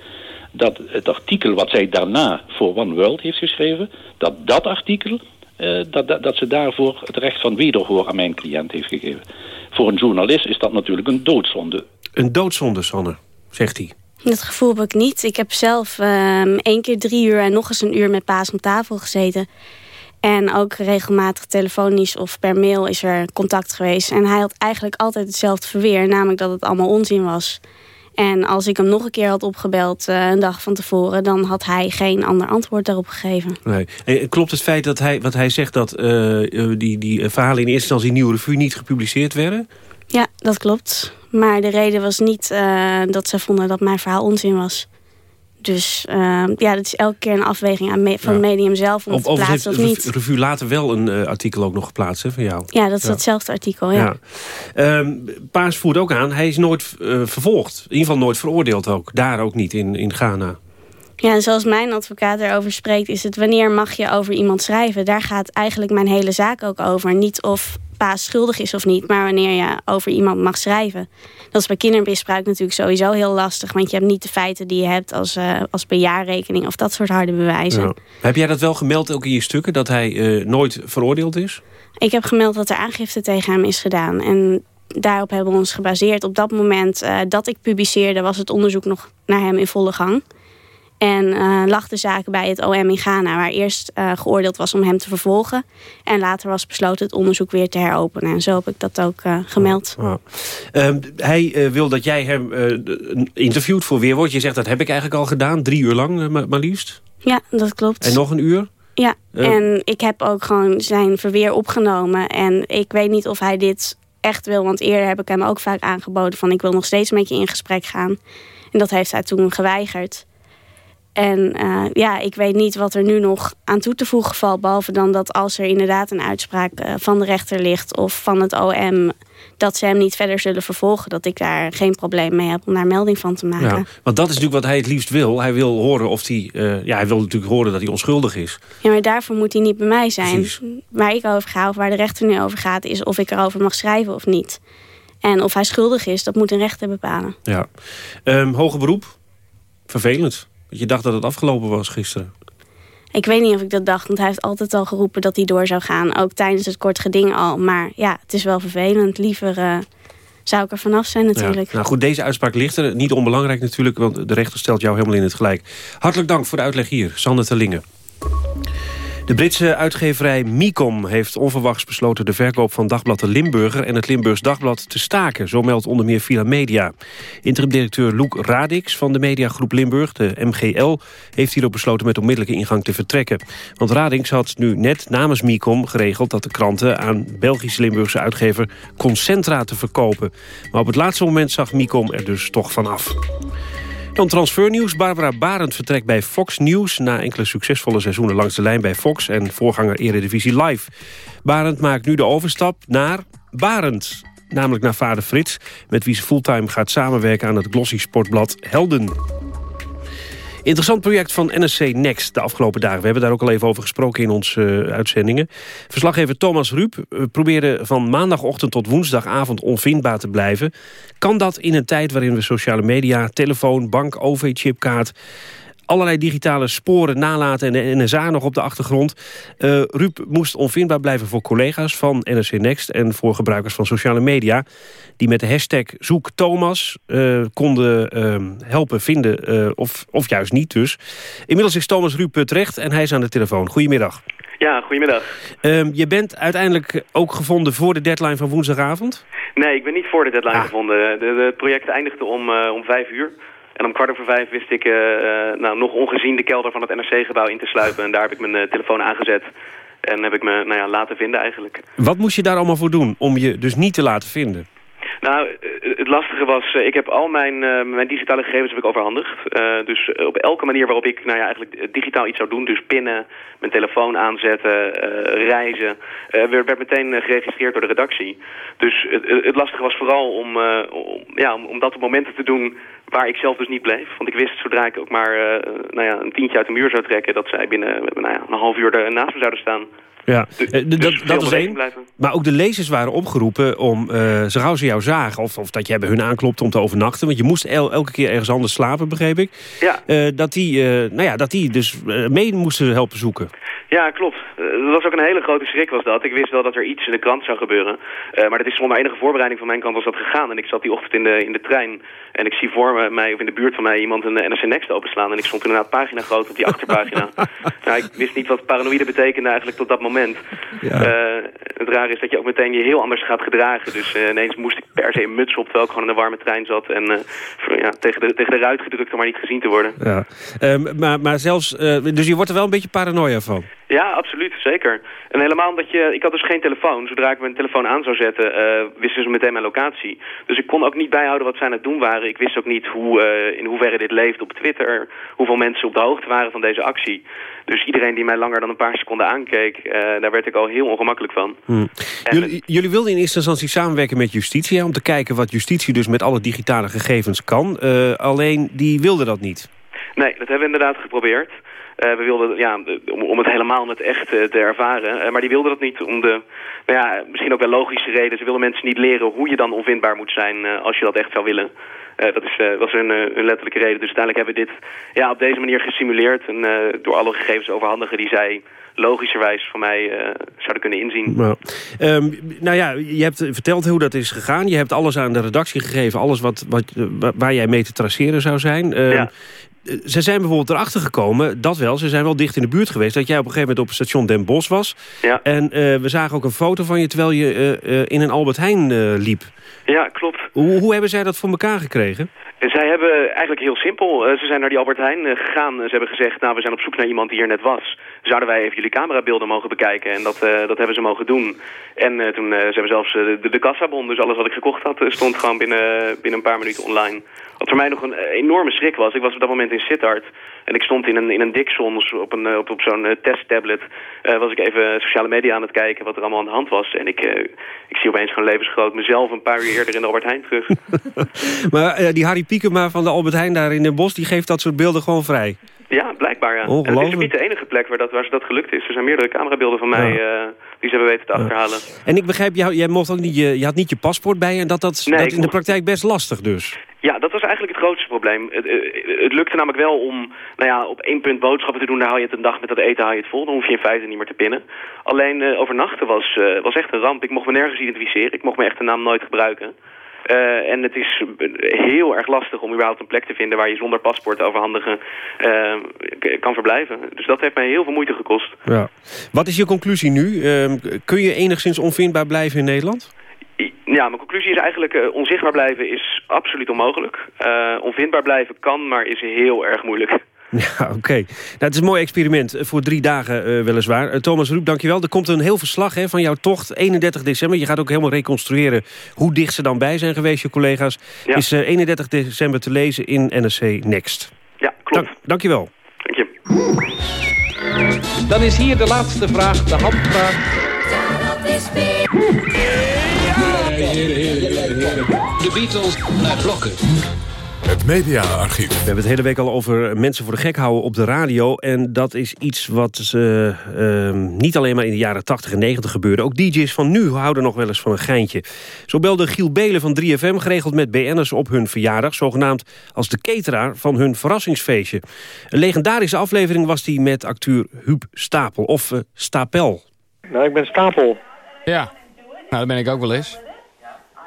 dat het artikel wat zij daarna voor One World heeft geschreven... dat dat artikel, uh, dat, dat, dat, ze daarvoor het recht van wederhoor aan mijn cliënt heeft gegeven. Voor een journalist is dat natuurlijk een doodzonde. Een doodzonde, Sanne, zegt hij. Dat gevoel heb ik niet. Ik heb zelf uh, één keer drie uur en nog eens een uur met Paas om tafel gezeten... En ook regelmatig telefonisch of per mail is er contact geweest. En hij had eigenlijk altijd hetzelfde verweer. Namelijk dat het allemaal onzin was. En als ik hem nog een keer had opgebeld uh, een dag van tevoren... dan had hij geen ander antwoord daarop gegeven. Nee. En klopt het feit dat hij, wat hij zegt... dat uh, die, die verhalen in eerste instantie in Nieuwe Revue niet gepubliceerd werden? Ja, dat klopt. Maar de reden was niet uh, dat ze vonden dat mijn verhaal onzin was. Dus uh, ja, dat is elke keer een afweging aan me van het medium zelf om of, te plaatsen of niet. de revue later wel een uh, artikel ook nog geplaatst hè, van jou. Ja, dat is ja. hetzelfde artikel, ja. ja. Um, Paas voert ook aan, hij is nooit uh, vervolgd. In ieder geval nooit veroordeeld ook. Daar ook niet, in, in Ghana. Ja, en zoals mijn advocaat erover spreekt... is het wanneer mag je over iemand schrijven. Daar gaat eigenlijk mijn hele zaak ook over. Niet of paas schuldig is of niet, maar wanneer je over iemand mag schrijven. Dat is bij kindermisbruik natuurlijk sowieso heel lastig... want je hebt niet de feiten die je hebt als, uh, als bejaarrekening... of dat soort harde bewijzen. Ja. Heb jij dat wel gemeld ook in je stukken, dat hij uh, nooit veroordeeld is? Ik heb gemeld dat er aangifte tegen hem is gedaan. En daarop hebben we ons gebaseerd. Op dat moment uh, dat ik publiceerde was het onderzoek nog naar hem in volle gang... En uh, lag de zaak bij het OM in Ghana... waar eerst uh, geoordeeld was om hem te vervolgen. En later was besloten het onderzoek weer te heropenen. En zo heb ik dat ook uh, gemeld. Oh, oh. hij wil dat jij hem interviewt voor Weerwoord. Je zegt dat heb ik eigenlijk al gedaan. Drie uur lang maar liefst. Ja, dat klopt. En nog een uur? Ja, en ik heb ook gewoon zijn verweer opgenomen. En ik weet niet of hij dit echt wil. Want eerder heb ik hem ook vaak aangeboden van... ik wil nog steeds met je in gesprek gaan. En dat heeft hij toen geweigerd. En uh, ja, ik weet niet wat er nu nog aan toe te voegen valt... behalve dan dat als er inderdaad een uitspraak uh, van de rechter ligt... of van het OM, dat ze hem niet verder zullen vervolgen... dat ik daar geen probleem mee heb om daar melding van te maken. Ja, want dat is natuurlijk wat hij het liefst wil. Hij wil horen of hij... Uh, ja, hij wil natuurlijk horen dat hij onschuldig is. Ja, maar daarvoor moet hij niet bij mij zijn. Precies. Waar ik over ga, of waar de rechter nu over gaat... is of ik erover mag schrijven of niet. En of hij schuldig is, dat moet een rechter bepalen. Ja. Um, hoger beroep? Vervelend. Je dacht dat het afgelopen was gisteren. Ik weet niet of ik dat dacht, want hij heeft altijd al geroepen dat hij door zou gaan. Ook tijdens het kort geding al. Maar ja, het is wel vervelend. Liever uh, zou ik er vanaf zijn natuurlijk. Ja. Nou goed, deze uitspraak ligt er. Niet onbelangrijk natuurlijk, want de rechter stelt jou helemaal in het gelijk. Hartelijk dank voor de uitleg hier, Sander Terlingen. De Britse uitgeverij Micom heeft onverwachts besloten... de verkoop van Dagblad de Limburger en het Limburgs Dagblad te staken. Zo meldt onder meer Villa Media. Interim-directeur Loek Radix van de mediagroep Limburg, de MGL... heeft hierop besloten met onmiddellijke ingang te vertrekken. Want Radix had nu net namens Micom geregeld... dat de kranten aan Belgisch-Limburgse uitgever Concentra te verkopen. Maar op het laatste moment zag Micom er dus toch vanaf. Dan transfernieuws. Barbara Barend vertrekt bij Fox News... na enkele succesvolle seizoenen langs de lijn bij Fox... en voorganger Eredivisie Live. Barend maakt nu de overstap naar Barend. Namelijk naar vader Frits, met wie ze fulltime gaat samenwerken... aan het glossy sportblad Helden. Interessant project van NSC Next de afgelopen dagen. We hebben daar ook al even over gesproken in onze uh, uitzendingen. Verslaggever Thomas Ruip probeerde van maandagochtend tot woensdagavond onvindbaar te blijven. Kan dat in een tijd waarin we sociale media, telefoon, bank, OV-chipkaart allerlei digitale sporen nalaten en de NSA nog op de achtergrond. Uh, Ruud moest onvindbaar blijven voor collega's van NRC Next... en voor gebruikers van sociale media... die met de hashtag Zoek Thomas uh, konden uh, helpen vinden, uh, of, of juist niet dus. Inmiddels is Thomas Ruud terecht en hij is aan de telefoon. Goedemiddag. Ja, goedemiddag. Ehm, je bent uiteindelijk ook gevonden voor de deadline van woensdagavond? Nee, ik ben niet voor de deadline ah. gevonden. De, de, het project eindigde om, om vijf uur. En om kwart over vijf wist ik uh, nou, nog ongezien de kelder van het NRC-gebouw in te sluipen. En daar heb ik mijn uh, telefoon aangezet. En heb ik me nou ja, laten vinden eigenlijk. Wat moest je daar allemaal voor doen om je dus niet te laten vinden? Nou, het lastige was, ik heb al mijn, uh, mijn digitale gegevens heb ik overhandigd. Uh, dus op elke manier waarop ik nou ja, eigenlijk digitaal iets zou doen, dus pinnen, mijn telefoon aanzetten, reizen, werd, meteen geregistreerd door de redactie. Dus het, lastige was vooral om, ja, om, om dat op momenten te doen waar ik zelf dus niet bleef. Want ik wist zodra ik ook maar nou ja, een tientje uit de muur zou trekken, dat zij binnen nou ja, een half uur naast me zouden staan. Ja, dus, dat, dat is één. Maar ook de lezers waren opgeroepen om, uh, zo gauw ze jou zagen... Of, of dat je bij hun aanklopt om te overnachten... want je moest elke keer ergens anders slapen, begreep ik... Ja. Uh, dat, die, uh, nou ja, dat die dus mee moesten helpen zoeken. Ja, klopt. dat was ook een hele grote schrik was dat. Ik wist wel dat er iets in de krant zou gebeuren. maar dat is zonder enige voorbereiding van mijn kant was dat gegaan. En ik zat die ochtend in de, in de trein... en ik zie voor mij, of in de buurt van mij, iemand een NRC Next openslaan. En ik stond inderdaad pagina groot op die achterpagina. nou, ik wist niet wat paranoïde betekende eigenlijk tot dat moment. Ja. het raar is dat je ook meteen je heel anders gaat gedragen. Dus ineens moest ik per se een muts op, terwijl ik gewoon in een warme trein zat. En ja, tegen, de, tegen de ruit gedrukt om maar niet gezien te worden. Ja. Ehm, maar, maar zelfs, dus je wordt er wel een beetje paranoia van? Ja, absoluut, zeker. En helemaal omdat je... Ik had dus geen telefoon. Zodra ik mijn telefoon aan zou zetten, uh, wisten ze meteen mijn locatie. Dus ik kon ook niet bijhouden wat zij aan het doen waren. Ik wist ook niet hoe, uh, in hoeverre dit leeft op Twitter. Hoeveel mensen op de hoogte waren van deze actie. Dus iedereen die mij langer dan een paar seconden aankeek... Uh, daar werd ik al heel ongemakkelijk van. Hmm. Jullie, jullie, wilden in eerste instantie samenwerken met justitie... om te kijken wat justitie dus met alle digitale gegevens kan. alleen die wilde dat niet. Nee, dat hebben we inderdaad geprobeerd. Uh, we wilden, ja, om, om, het helemaal met echt uh, te ervaren. Uh, maar die wilden dat niet om de, nou ja, misschien ook wel logische reden. Ze willen mensen niet leren hoe je dan onvindbaar moet zijn als je dat echt zou willen. dat is, was hun, hun, letterlijke reden. Dus uiteindelijk hebben we dit ja, op deze manier gesimuleerd. En door alle gegevens overhandigen die zij logischerwijs van mij zouden kunnen inzien. Nou, um, nou ja, je hebt verteld hoe dat is gegaan. Je hebt alles aan de redactie gegeven. Alles wat, wat, waar jij mee te traceren zou zijn. Um, ja ze zijn bijvoorbeeld erachter gekomen, dat wel, ze zijn wel dicht in de buurt geweest... dat jij op een gegeven moment op het station Den Bosch was. Ja. En uh, we zagen ook een foto van je terwijl je uh, uh, in een Albert Heijn liep. Ja, klopt. Hoe, hoe hebben zij dat voor elkaar gekregen? Zij hebben eigenlijk heel simpel, ze zijn naar die Albert Heijn gegaan. Ze hebben gezegd, nou we zijn op zoek naar iemand die hier net was. Zouden wij even jullie camerabeelden mogen bekijken? En dat, dat hebben ze mogen doen. En toen, ze hebben zelfs de, de kassabon, dus alles wat ik gekocht had, stond gewoon binnen, binnen een paar minuten online. Wat voor mij nog een enorme schrik was. Ik was op dat moment in Sittard. En ik stond in een, in een Dixon op, een, op, op zo'n testtablet. Uh, was ik even sociale media aan het kijken wat er allemaal aan de hand was. En ik, ik zie opeens gewoon levensgroot mezelf een paar uur eerder in de Albert Heijn terug. maar die Harry Piekema van de Albert Heijn daar in Den Bosch... die geeft dat soort beelden gewoon vrij. Ja, blijkbaar ja. En het is niet de enige plek waar, dat, waar ze dat gelukt is. Er zijn meerdere camerabeelden van mij ja. die ze hebben weten te achterhalen. En ik begrijp, jou, jij mocht ook niet je, je had niet je paspoort bij je... en dat, dat, nee, dat in de praktijk best lastig dus. Ja, dat was eigenlijk het grootste probleem. Het, het, lukte namelijk wel om nou ja, op één punt boodschappen te doen. Daar hou je het een dag met dat eten hou je het vol. Dan hoef je in feite niet meer te pinnen. Alleen uh, overnachten was, uh, was echt een ramp. Ik mocht me nergens identificeren. Ik mocht mijn echte naam nooit gebruiken. Uh, en het is heel erg lastig om überhaupt een plek te vinden... waar je zonder paspoort overhandigen uh, kan verblijven. Dus dat heeft mij heel veel moeite gekost. Ja. Wat is je conclusie nu? Uh, kun je enigszins onvindbaar blijven in Nederland? Ja, mijn conclusie is eigenlijk uh, onzichtbaar blijven is absoluut onmogelijk. Uh, onvindbaar blijven kan, maar is heel erg moeilijk. Ja, oké. Okay. Nou, het is een mooi experiment voor drie dagen uh, weliswaar. Uh, Thomas Ruep, dankjewel. Er komt een heel verslag hè, van jouw tocht, 31 december. Je gaat ook helemaal reconstrueren hoe dicht ze dan bij zijn geweest, je collega's. Ja. Is uh, 31 december te lezen in NRC Next. Ja, klopt. Dank, dankjewel. Dank je. Dan is hier de laatste vraag, de handvraag. De Beatles naar blokken. Het mediaarchief. We hebben het hele week al over mensen voor de gek houden op de radio. En dat is iets wat uh, uh, niet alleen maar in de jaren 80 en 90 gebeurde. Ook DJ's van nu houden nog wel eens van een geintje. Zo belde Giel Belen van 3FM geregeld met BN'ers op hun verjaardag. Zogenaamd als de cateraar van hun verrassingsfeestje. Een legendarische aflevering was die met acteur Huub Stapel. Of uh, Stapel. Nou, ik ben Stapel. Ja, nou dat ben ik ook wel eens.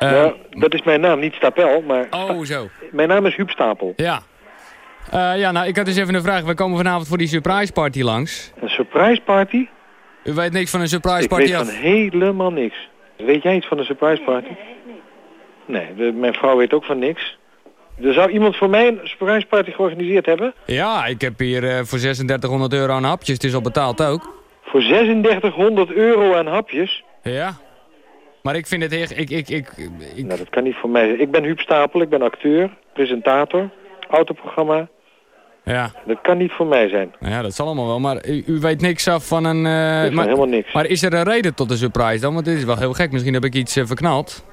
Uh, nou, dat is mijn naam, niet Stapel, maar... Oh, zo. Mijn naam is Huub Stapel. Ja. Uh, ja, nou, ik had dus even een vraag. We komen vanavond voor die surprise party langs. Een surprise party? U weet niks van een surprise party Ik weet van helemaal niks. Weet jij iets van een surprise party? Nee, de, mijn vrouw weet ook van niks. Er zou iemand voor mij een surprise party georganiseerd hebben? Ja, ik heb hier uh, voor 3600 euro aan hapjes. Het is al betaald ook. Voor 3600 euro aan hapjes? Ja. Maar ik vind het echt... Ik, ik, ik, ik... Nou, dat kan niet voor mij. Ik ben Huub Stapel, ik ben acteur, presentator, autoprogramma. Ja. Dat kan niet voor mij zijn. Ja, dat zal allemaal wel. Maar u, u weet niks af van een... Uh, maar, helemaal niks. Maar is er een reden tot de surprise dan? Want dit is wel heel gek. Misschien heb ik iets uh, verknald.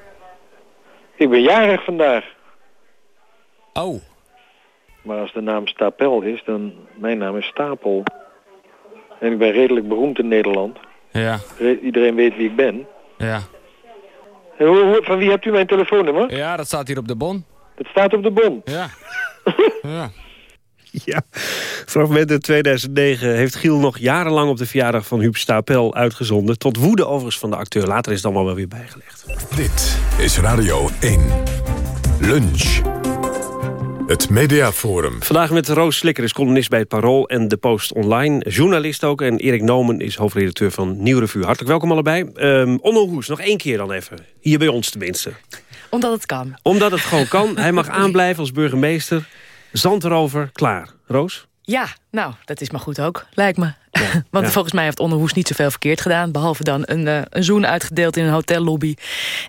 Ik ben jarig vandaag. Oh. Maar als de naam Stapel is, dan... Mijn naam is Stapel. En ik ben redelijk beroemd in Nederland. Ja. Re iedereen weet wie ik ben. Ja. En hoe, hoe, van wie hebt u mijn telefoonnummer? Ja, dat staat hier op de bon. Dat staat op de bon? Ja. ja. Ja, fragment 2009 heeft Giel nog jarenlang op de verjaardag van Huub Stapel uitgezonden. Tot woede overigens van de acteur. Later is het allemaal wel weer bijgelegd. Dit is Radio 1. Lunch. Het Mediaforum. Vandaag met Roos Slikker, is columnist bij het Parool en de Post Online. Journalist ook. En Erik Nomen is hoofdredacteur van Nieuw Revue. Hartelijk welkom allebei. Um, Onno Hoes, nog één keer dan even. Hier bij ons tenminste. Omdat het kan. Omdat het gewoon kan. Hij mag aanblijven als burgemeester. Zand erover, klaar. Roos? Ja, nou, dat is maar goed ook, lijkt me. Want volgens mij heeft Onderhoes niet zoveel verkeerd gedaan... behalve dan een, uh, een zoen uitgedeeld in een hotellobby.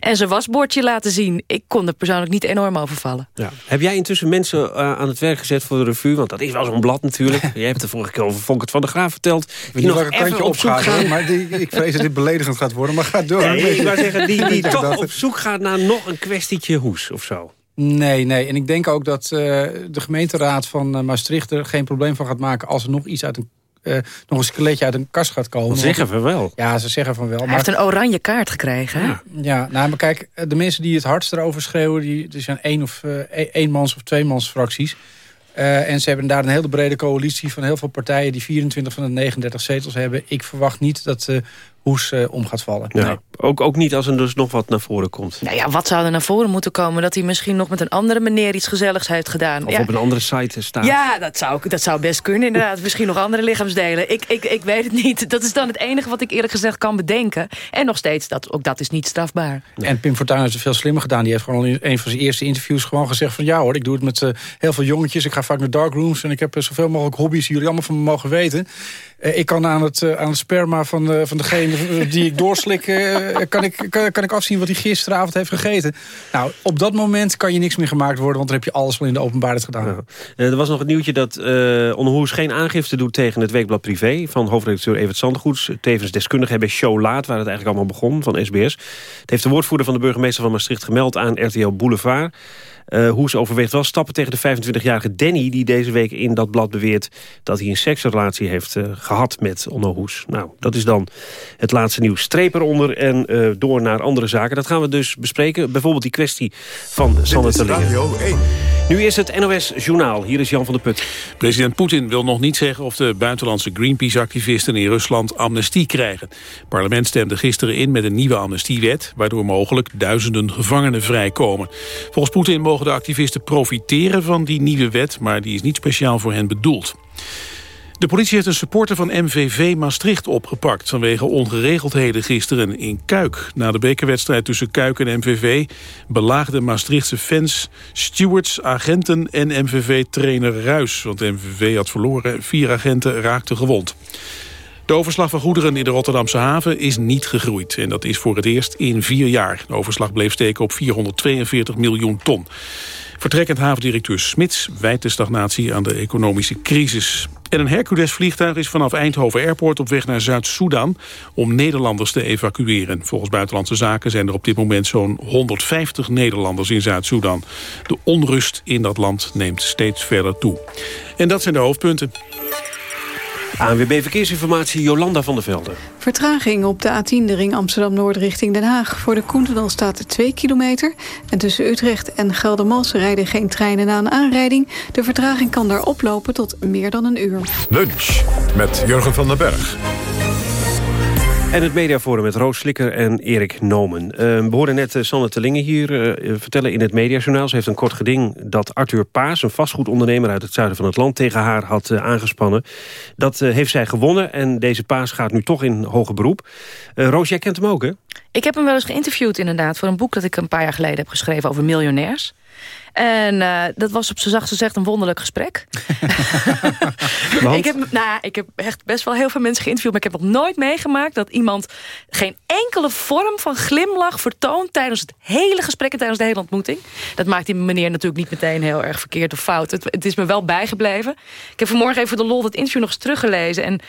En zijn wasbordje laten zien. Ik kon er persoonlijk niet enorm overvallen. Ja. Heb jij intussen mensen uh, aan het werk gezet voor de revue? Want dat is wel zo'n blad natuurlijk. Jij hebt de vorige keer over Vonkert van der Graaf verteld. Die nog welke kantje op gaat, gaan. maar die, ik vrees dat dit beledigend gaat worden. Maar ga door. Nee, ik wou zeggen, die, die toch op zoek gaat naar nog een kwestietje hoes of zo. Nee, nee. En ik denk ook dat uh, de gemeenteraad van uh, Maastricht er geen probleem van gaat maken... als er nog iets uit een uh, nog een skeletje uit een kast gaat komen. Ze zeggen van wel. Ja, ze zeggen van wel. Hij maar... heeft een oranje kaart gekregen. Ja, ja nou, maar kijk, de mensen die het hardst erover schreeuwen... Die, die zijn één of, uh, eenmans of tweemans fracties. Uh, en ze hebben daar een hele brede coalitie van heel veel partijen... die 24 van de 39 zetels hebben. Ik verwacht niet dat uh, Hoes uh, om gaat vallen. Ja, nee. ook, ook niet als er dus nog wat naar voren komt. Nou ja, wat zou er naar voren moeten komen? Dat hij misschien nog met een andere meneer iets gezelligs heeft gedaan. Of ja. op een andere site staat. Ja, dat zou, dat zou best kunnen inderdaad. misschien nog andere lichaamsdelen. Ik, ik, ik weet het niet. Dat is dan het enige wat ik eerlijk gezegd kan bedenken. En nog steeds, dat, ook dat is niet strafbaar. En Pim Fortuyn heeft het veel slimmer gedaan. Die heeft gewoon in een van zijn eerste interviews gewoon gezegd van... ja hoor, ik doe het met uh, heel veel jongetjes. Ik ga vaak naar darkrooms en ik heb uh, zoveel mogelijk hobby's... die jullie allemaal van me mogen weten. Uh, ik kan aan het, aan het sperma van, van degene die ik doorslik... kan, ik, kan, ik afzien wat hij gisteravond heeft gegeten. Nou, op dat moment kan je niks meer gemaakt worden... want dan heb je alles wel in de openbaarheid gedaan. Er was nog het nieuwtje dat uh, geen aangifte doet... tegen het Weekblad Privé van hoofdredacteur Evert Sandergoeds. Tevens deskundige bij Show Laat, waar het eigenlijk allemaal begon, van SBS. Het heeft de woordvoerder van de burgemeester van Maastricht gemeld aan RTL Boulevard... Uh, Hoes overweegt wel stappen tegen de 25-jarige Danny... die deze week in dat blad beweert dat hij een seksrelatie heeft uh, gehad met Onno Hoes. Nou, dat is dan het laatste nieuws. Streep eronder en uh, door naar andere zaken. Dat gaan we dus bespreken. Bijvoorbeeld die kwestie van Sander Terlingen. Nu is het NOS Journaal. Hier is Jan van der Put. President Poetin wil nog niet zeggen of de buitenlandse Greenpeace-activisten in Rusland amnestie krijgen. Het parlement stemde gisteren in met een nieuwe amnestiewet... waardoor mogelijk duizenden gevangenen vrijkomen. Volgens Poetin mogen de activisten profiteren van die nieuwe wet... maar die is niet speciaal voor hen bedoeld. De politie heeft een supporter van MVV Maastricht opgepakt... vanwege ongeregeldheden gisteren in Kuik. Na de bekerwedstrijd tussen Kuik en MVV... belaagden Maastrichtse fans, stewards, agenten en MVV-trainer Ruis. Want MVV had verloren, vier agenten raakten gewond. De overslag van goederen in de Rotterdamse haven is niet gegroeid. En dat is voor het eerst in vier jaar. De overslag bleef steken op 442 miljoen ton. Vertrekkend havendirecteur Smits wijt de stagnatie aan de economische crisis. En een Hercules-vliegtuig is vanaf Eindhoven Airport op weg naar Zuid-Soedan... om Nederlanders te evacueren. Volgens Buitenlandse Zaken zijn er op dit moment zo'n 150 Nederlanders in Zuid-Soedan. De onrust in dat land neemt steeds verder toe. En dat zijn de hoofdpunten. ANWB Verkeersinformatie, Jolanda van der Velden. Vertraging op de A10, de ring Amsterdam-Noord richting Den Haag. Voor de Koentenal staat er 2 kilometer. En tussen Utrecht en Geldermalsen rijden geen treinen na een aanrijding. De vertraging kan daar oplopen tot meer dan een uur. Lunch met Jurgen van den Berg. En het mediaforum met Roos Slikker en Erik Nomen. Uh, we hoorden net uh, Sanne Tellingen hier uh, vertellen in het mediajournaal. Ze heeft een kort geding dat Arthur Paas, een vastgoedondernemer uit het zuiden van het land, tegen haar had aangespannen. Dat heeft zij gewonnen en deze Paas gaat nu toch in hoger beroep. Roos, jij kent hem ook, hè? Ik heb hem wel eens geïnterviewd inderdaad voor een boek dat ik een paar jaar geleden heb geschreven over miljonairs. En uh, dat was op z'n zachtste gezegd een wonderlijk gesprek. ik, heb, nou, ik heb echt best wel heel veel mensen geïnterviewd... maar ik heb nog nooit meegemaakt dat iemand... geen enkele vorm van glimlach vertoont... tijdens het hele gesprek en tijdens de hele ontmoeting. Dat maakt die meneer natuurlijk niet meteen heel erg verkeerd of fout. Het, het is me wel bijgebleven. Ik heb vanmorgen even de lol het interview nog eens teruggelezen. En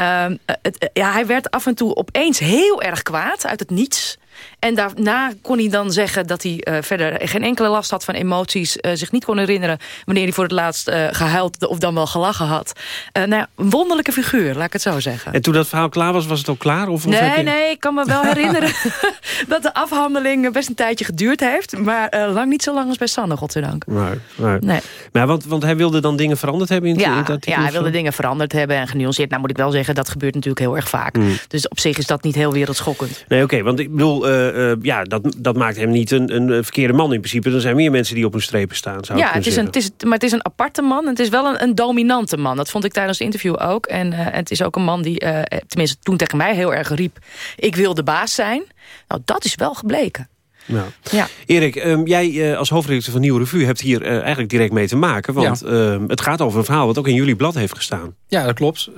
uh, het, ja, hij werd af en toe opeens heel erg kwaad uit het niets... En daarna kon hij dan zeggen dat hij uh, verder geen enkele last had van emoties. Uh, zich niet kon herinneren wanneer hij voor het laatst uh, gehuild of dan wel gelachen had. nou ja, een wonderlijke figuur, laat ik het zo zeggen. En toen dat verhaal klaar was, was het ook klaar? Of, nee, je... nee, ik kan me wel herinneren dat de afhandeling best een tijdje geduurd heeft. Maar lang niet zo lang als bij Sanne, godzijdank. Nee, nee. nee. Maar want, want hij wilde dan dingen veranderd hebben in, ja, in Ja, hij wilde dingen veranderd hebben en genuanceerd. Nou moet ik wel zeggen, dat gebeurt natuurlijk heel erg vaak. Mm. Dus op zich is dat niet heel wereldschokkend. Nee, oké, okay, want ik bedoel, uh, uh, ja, dat, dat maakt hem niet een, een verkeerde man in principe. Er zijn meer mensen die op hun strepen staan. Zou ja, het is een, het is, maar het is een aparte man. Het is wel een, een dominante man. Dat vond ik tijdens het interview ook. En uh, het is ook een man die, uh, tenminste toen tegen mij heel erg riep... ik wil de baas zijn. Nou, dat is wel gebleken. Nou. Ja. Erik, um, jij uh, als hoofdredacteur van Nieuwe Revue... hebt hier uh, eigenlijk direct mee te maken. Want ja. uh, het gaat over een verhaal wat ook in jullie blad heeft gestaan. Ja, dat klopt.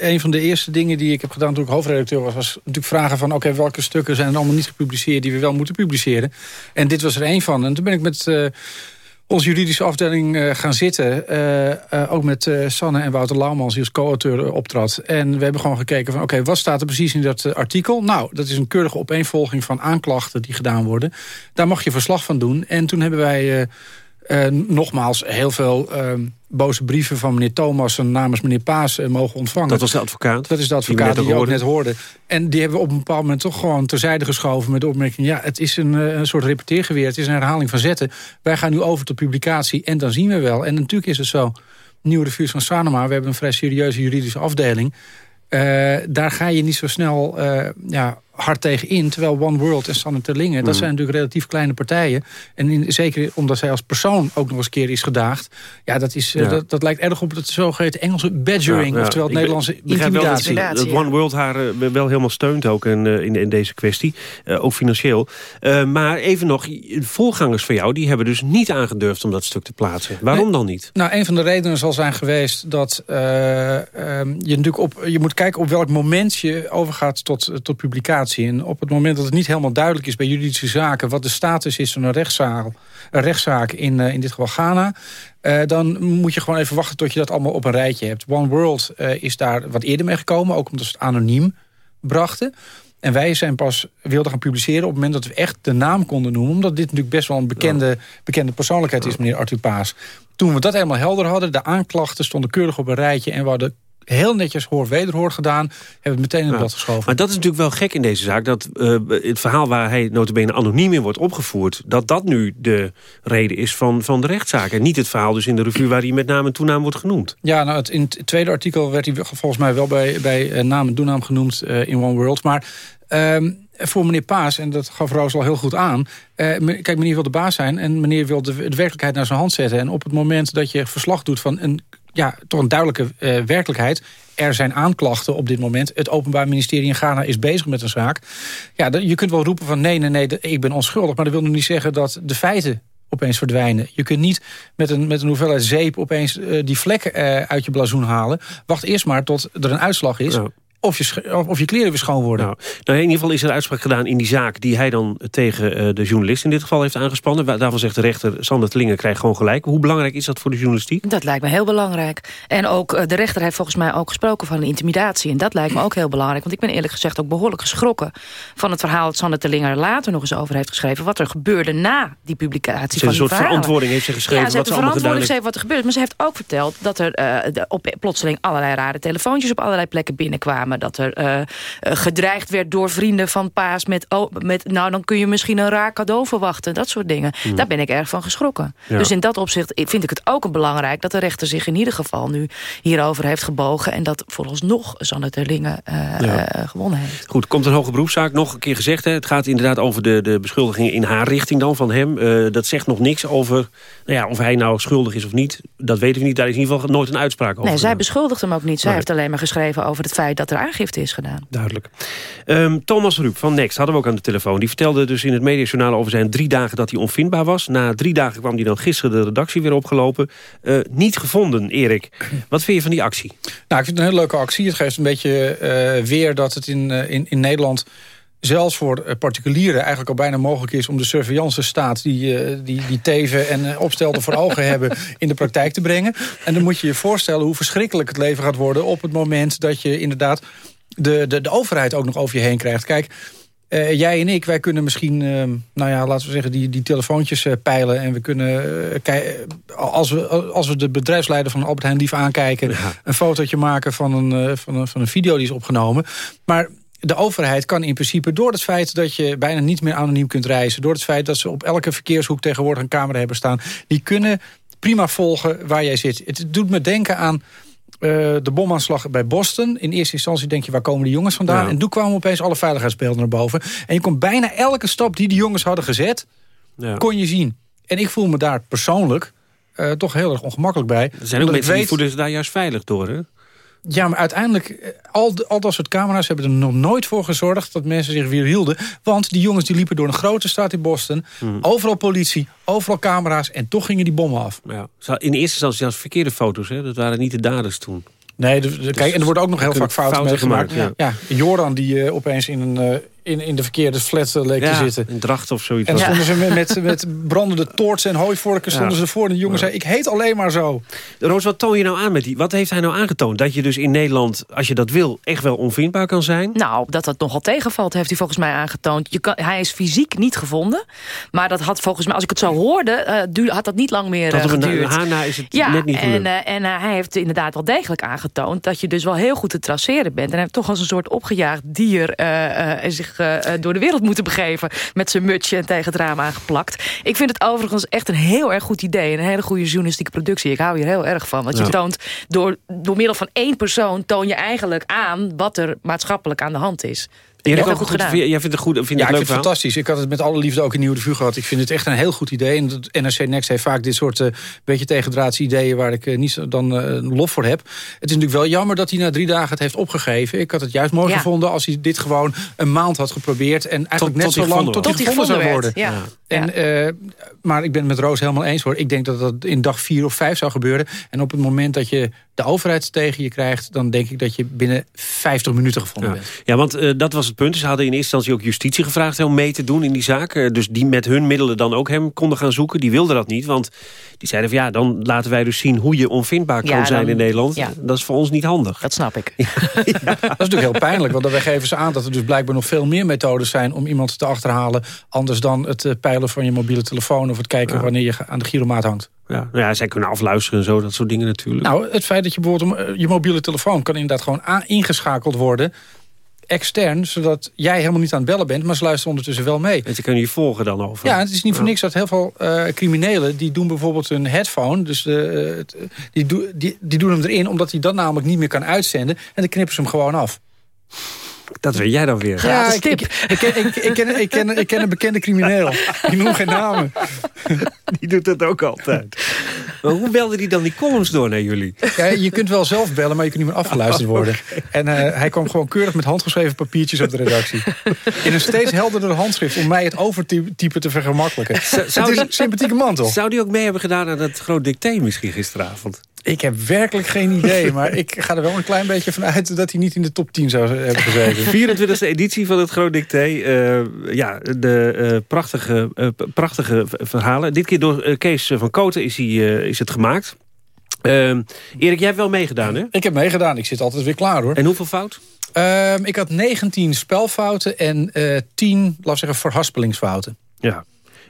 een van de eerste dingen die ik heb gedaan toen ik hoofdredacteur was... was natuurlijk vragen van... oké, okay, welke stukken zijn er allemaal niet gepubliceerd... die we wel moeten publiceren. En dit was er één van. En toen ben ik met onze juridische afdeling uh, gaan zitten. Uh, uh, ook met Sanne en Wouter Laumans, die als co-auteur optrad. En we hebben gewoon gekeken van, oké, wat staat er precies in dat artikel? Nou, dat is een keurige opeenvolging van aanklachten die gedaan worden. Daar mag je verslag van doen. En toen hebben wij nogmaals heel veel boze brieven van meneer Thomas namens meneer Paas mogen ontvangen. Dat was de advocaat? Dat is de advocaat die, die je ook net hoorde. En die hebben we op een bepaald moment toch gewoon terzijde geschoven... met de opmerking, ja, het is een, een soort repeteergeweer. Het is een herhaling van zetten. Wij gaan nu over tot publicatie en dan zien we wel. En natuurlijk is het zo. Nieuwe revues van Sanoma, we hebben een vrij serieuze juridische afdeling... Daar ga je niet zo snel ja, hard tegen in. Terwijl One World en Sanne Terlingen, mm. dat zijn natuurlijk relatief kleine partijen. En in, zeker omdat zij als persoon ook nog eens keer is gedaagd. Ja, dat, is, ja. Uh, dat, dat lijkt erg op het zogeheten Engelse badgering. Ja, ja. Oftewel het Nederlandse intimidatie. Wel dat, dat One World haar wel helemaal steunt ook in, in, in deze kwestie. ook financieel. maar even nog, voorgangers van jou... die hebben dus niet aangedurfd om dat stuk te plaatsen. Waarom nee, dan niet? Nou, een van de redenen zal zijn geweest dat um, je natuurlijk op... je moet kijken op welk moment je overgaat tot, tot publicatie. En op het moment dat het niet helemaal duidelijk is bij juridische zaken... wat de status is van een rechtszaak, een rechtszaak in, uh, in dit geval Ghana... Uh, dan moet je gewoon even wachten tot je dat allemaal op een rijtje hebt. One World uh, is daar wat eerder mee gekomen, ook omdat ze het anoniem brachten. En wij zijn pas wilden gaan publiceren op het moment dat we echt de naam konden noemen. Omdat dit natuurlijk best wel een bekende, ja. bekende persoonlijkheid is, meneer Arthur Paas. Toen we dat helemaal helder hadden, de aanklachten stonden keurig op een rijtje... en we hadden heel netjes hoor wederhoor gedaan. Hebben het meteen in het blad geschoven. Maar dat is natuurlijk wel gek in deze zaak. Dat uh, het verhaal waar hij notabene anoniem in wordt opgevoerd... dat dat nu de reden is van, van de rechtszaak. En niet het verhaal dus in de revue waar hij met naam en toenaam wordt genoemd. Ja, nou het, in het tweede artikel werd hij volgens mij wel bij, bij uh, naam en toenaam genoemd uh, in One World. Maar... Um, voor meneer Paas, en dat gaf Roos al heel goed aan... Uh, kijk, meneer wil de baas zijn en meneer wil de, de werkelijkheid naar zijn hand zetten. En op het moment dat je verslag doet van een ja, toch een duidelijke uh, werkelijkheid. Er zijn aanklachten op dit moment. Het Openbaar Ministerie in Ghana is bezig met een zaak. Ja, je kunt wel roepen van nee, nee, nee, ik ben onschuldig. Maar dat wil nog niet zeggen dat de feiten opeens verdwijnen. Je kunt niet met een, met een hoeveelheid zeep opeens uh, die vlekken uh, uit je blazoen halen. Wacht eerst maar tot er een uitslag is. Of je, of je kleren weer schoon worden. Nou, nou, in ieder geval is er uitspraak gedaan in die zaak... die hij dan tegen uh, de journalist in dit geval heeft aangespannen. Daarvan zegt de rechter, Sander Tlingen krijgt gewoon gelijk. Hoe belangrijk is dat voor de journalistiek? Dat lijkt me heel belangrijk. En ook uh, de rechter heeft volgens mij ook gesproken van intimidatie. En dat lijkt me ook heel belangrijk. Want ik ben eerlijk gezegd ook behoorlijk geschrokken... van het verhaal dat Sander Tlingen later nog eens over heeft geschreven... wat er gebeurde na die publicatie ze van een soort verhalen. verantwoording heeft ze geschreven. Ja, ze heeft de verantwoording geschreven wat er gebeurde. Maar ze heeft ook verteld dat er uh, op, plotseling allerlei rare telefoontjes... op allerlei plekken binnenkwamen. Dat er uh, gedreigd werd door vrienden van Paas met, oh, met... nou, dan kun je misschien een raar cadeau verwachten. Dat soort dingen. Mm. Daar ben ik erg van geschrokken. Ja. Dus in dat opzicht vind ik het ook belangrijk... dat de rechter zich in ieder geval nu hierover heeft gebogen... en dat vooralsnog Sanne Terlingen uh, ja. uh, gewonnen heeft. Goed, komt een hoge beroepszaak. Nog een keer gezegd, hè, het gaat inderdaad over de, de beschuldigingen in haar richting dan van hem. Dat zegt nog niks over nou ja, of hij nou schuldig is of niet. Dat weten we niet. Daar is in ieder geval nooit een uitspraak over. Nee, zij beschuldigt hem ook niet. Zij nee. heeft alleen maar geschreven over het feit dat er aangifte is gedaan. Duidelijk. Um, Thomas Rup van Next hadden we ook aan de telefoon. Die vertelde dus in het mediajournaal over zijn drie dagen dat hij onvindbaar was. Na drie dagen kwam hij dan gisteren de redactie weer opgelopen. Uh, niet gevonden, Erik. Wat vind je van die actie? Nou, ik vind het een hele leuke actie. Het geeft een beetje uh, weer dat het in, uh, in, in Nederland zelfs voor particulieren eigenlijk al bijna mogelijk is... om de surveillance staat die, die, die Teven en Opstelten voor ogen hebben... in de praktijk te brengen. En dan moet je je voorstellen hoe verschrikkelijk het leven gaat worden... op het moment dat je inderdaad de, de, de overheid ook nog over je heen krijgt. Kijk, uh, jij en ik, wij kunnen misschien, uh, nou ja, laten we zeggen, die, die telefoontjes uh, peilen. En we kunnen, als, we, als we de bedrijfsleider van Albert Heijn lief aankijken... Ja. een fotootje maken van een, van, een, van een video die is opgenomen. Maar de overheid kan in principe door het feit dat je bijna niet meer anoniem kunt reizen... door het feit dat ze op elke verkeershoek tegenwoordig een camera hebben staan... die kunnen prima volgen waar jij zit. Het doet me denken aan... Uh, de bomaanslag bij Boston. In eerste instantie denk je, waar komen die jongens vandaan? Ja. En toen kwamen opeens alle veiligheidsbeelden naar boven. En je kon bijna elke stap die die jongens hadden gezet, ja. kon je zien. En ik voel me daar persoonlijk toch heel erg ongemakkelijk bij. Er zijn ook mensen die voelen zich daar juist veilig door, hè? Ja, maar uiteindelijk, eh, al, al dat soort camera's hebben er nog nooit voor gezorgd dat mensen zich weer hielden. Want die jongens die liepen door een grote stad in Boston. Hmm. Overal politie, overal camera's en toch gingen die bommen af. Ja. In eerste instantie zelfs verkeerde foto's, hè? dat waren niet de daders toen. Nee, de, dus kijk, en er worden ook nog heel vaak fouten, fouten gemaakt. Ja. ja. Joran die uh, opeens in een, uh, in, in de verkeerde flat uh, leek te zitten. een dracht of zoiets. En stonden ze met, met, met brandende toorts en hooivorken stonden ze voor. En de jongen zei, ik heet alleen maar zo. Roos, wat toon je nou aan met die? Wat heeft hij nou aangetoond? Dat je dus in Nederland, als je dat wil, echt wel onvindbaar kan zijn? Nou, dat dat nogal tegenvalt, heeft hij volgens mij aangetoond. Je kan, hij is fysiek niet gevonden. Maar dat had volgens mij, als ik het zo hoorde, uh, had dat niet lang meer uh, geduurd. Hana is het ja, net niet en, uh, en hij heeft inderdaad wel degelijk aangetoond... dat je dus wel heel goed te traceren bent. En hij heeft toch als een soort opgejaagd dier zich door de wereld moeten begeven... met zijn mutsje en tegen het raam aangeplakt. Ik vind het overigens echt een heel erg goed idee. Een hele goede journalistieke productie. Ik hou hier heel erg van. Want je toont door, door middel van één persoon... toon je eigenlijk aan wat er maatschappelijk aan de hand is. Erik, ook goed, gedaan. Jij vindt het goed? Vind ja, het ik vind het fantastisch. Ik had het met alle liefde ook in Nieuwe Revue gehad. Ik vind het echt een heel goed idee. En het NRC Next heeft vaak dit soort uh, beetje tegendraads ideeën... waar ik uh, niet dan uh, lof voor heb. Het is natuurlijk wel jammer dat hij na drie dagen het heeft opgegeven. Ik had het juist mooi gevonden als hij dit gewoon een maand had geprobeerd. En eigenlijk net zo lang tot, hij gevonden zou worden. Ja. En, maar ik ben het met Roos helemaal eens hoor. Ik denk dat dat in dag vier of vijf zou gebeuren. En op het moment dat je de overheid tegen je krijgt... dan denk ik dat je binnen 50 minuten gevonden ja. bent. Ja, want dat was het punt. Ze hadden in eerste instantie ook justitie gevraagd om mee te doen in die zaak. Eh, dus die met hun middelen dan ook hem konden gaan zoeken. Die wilden dat niet, want die zeiden van ja, dan laten wij dus zien hoe je onvindbaar kan zijn in Nederland. Ja. Dat is voor ons niet handig. Dat snap ik. Dat is natuurlijk heel pijnlijk, want dan geven ze aan dat er dus blijkbaar nog veel meer methodes zijn om iemand te achterhalen. Anders dan het eh, peilen van je mobiele telefoon of het kijken wanneer je aan de giromaat hangt. Ja, nou ja, zij kunnen afluisteren en zo, dat soort dingen natuurlijk. Nou, het feit dat je bijvoorbeeld eh, je mobiele telefoon kan inderdaad gewoon ingeschakeld worden extern, zodat jij helemaal niet aan het bellen bent... maar ze luisteren ondertussen wel mee. En ze kunnen je volgen dan over. Ja, het is niet voor niks dat heel veel uh, criminelen... die doen bijvoorbeeld een headphone, dus uh, die, do, die, die doen hem erin... omdat hij dat namelijk niet meer kan uitzenden... en dan knippen ze hem gewoon af. Dat weet jij dan weer. Ja, ik, ik, ik, ken, ik, ik, ken, ik, ken, ik ken een bekende crimineel. Ik noem geen namen. Die doet dat ook altijd. Maar hoe belde hij dan die columns door naar jullie? Ja, je kunt wel zelf bellen, maar je kunt niet meer afgeluisterd oh, worden. En uh, hij kwam gewoon keurig met handgeschreven papiertjes op de redactie. In een steeds helderder handschrift om mij het overtypen te vergemakkelijken. Zou, het is een sympathieke man, toch? Zou die ook mee hebben gedaan aan het groot dicté misschien gisteravond? Ik heb werkelijk geen idee, maar ik ga er wel een klein beetje van uit... dat hij niet in de top 10 zou hebben gezeten. 24e editie van het Groot Dicté. Uh, ja, de uh, prachtige, uh, prachtige verhalen. Dit keer door Kees van Koten is, hij, is het gemaakt. Ehm, Erik, jij hebt wel meegedaan, hè? Ik heb meegedaan. Ik zit altijd weer klaar, hoor. En hoeveel fout? Ehm, ik had 19 spelfouten en 10, laat zeggen, verhaspelingsfouten. Ja,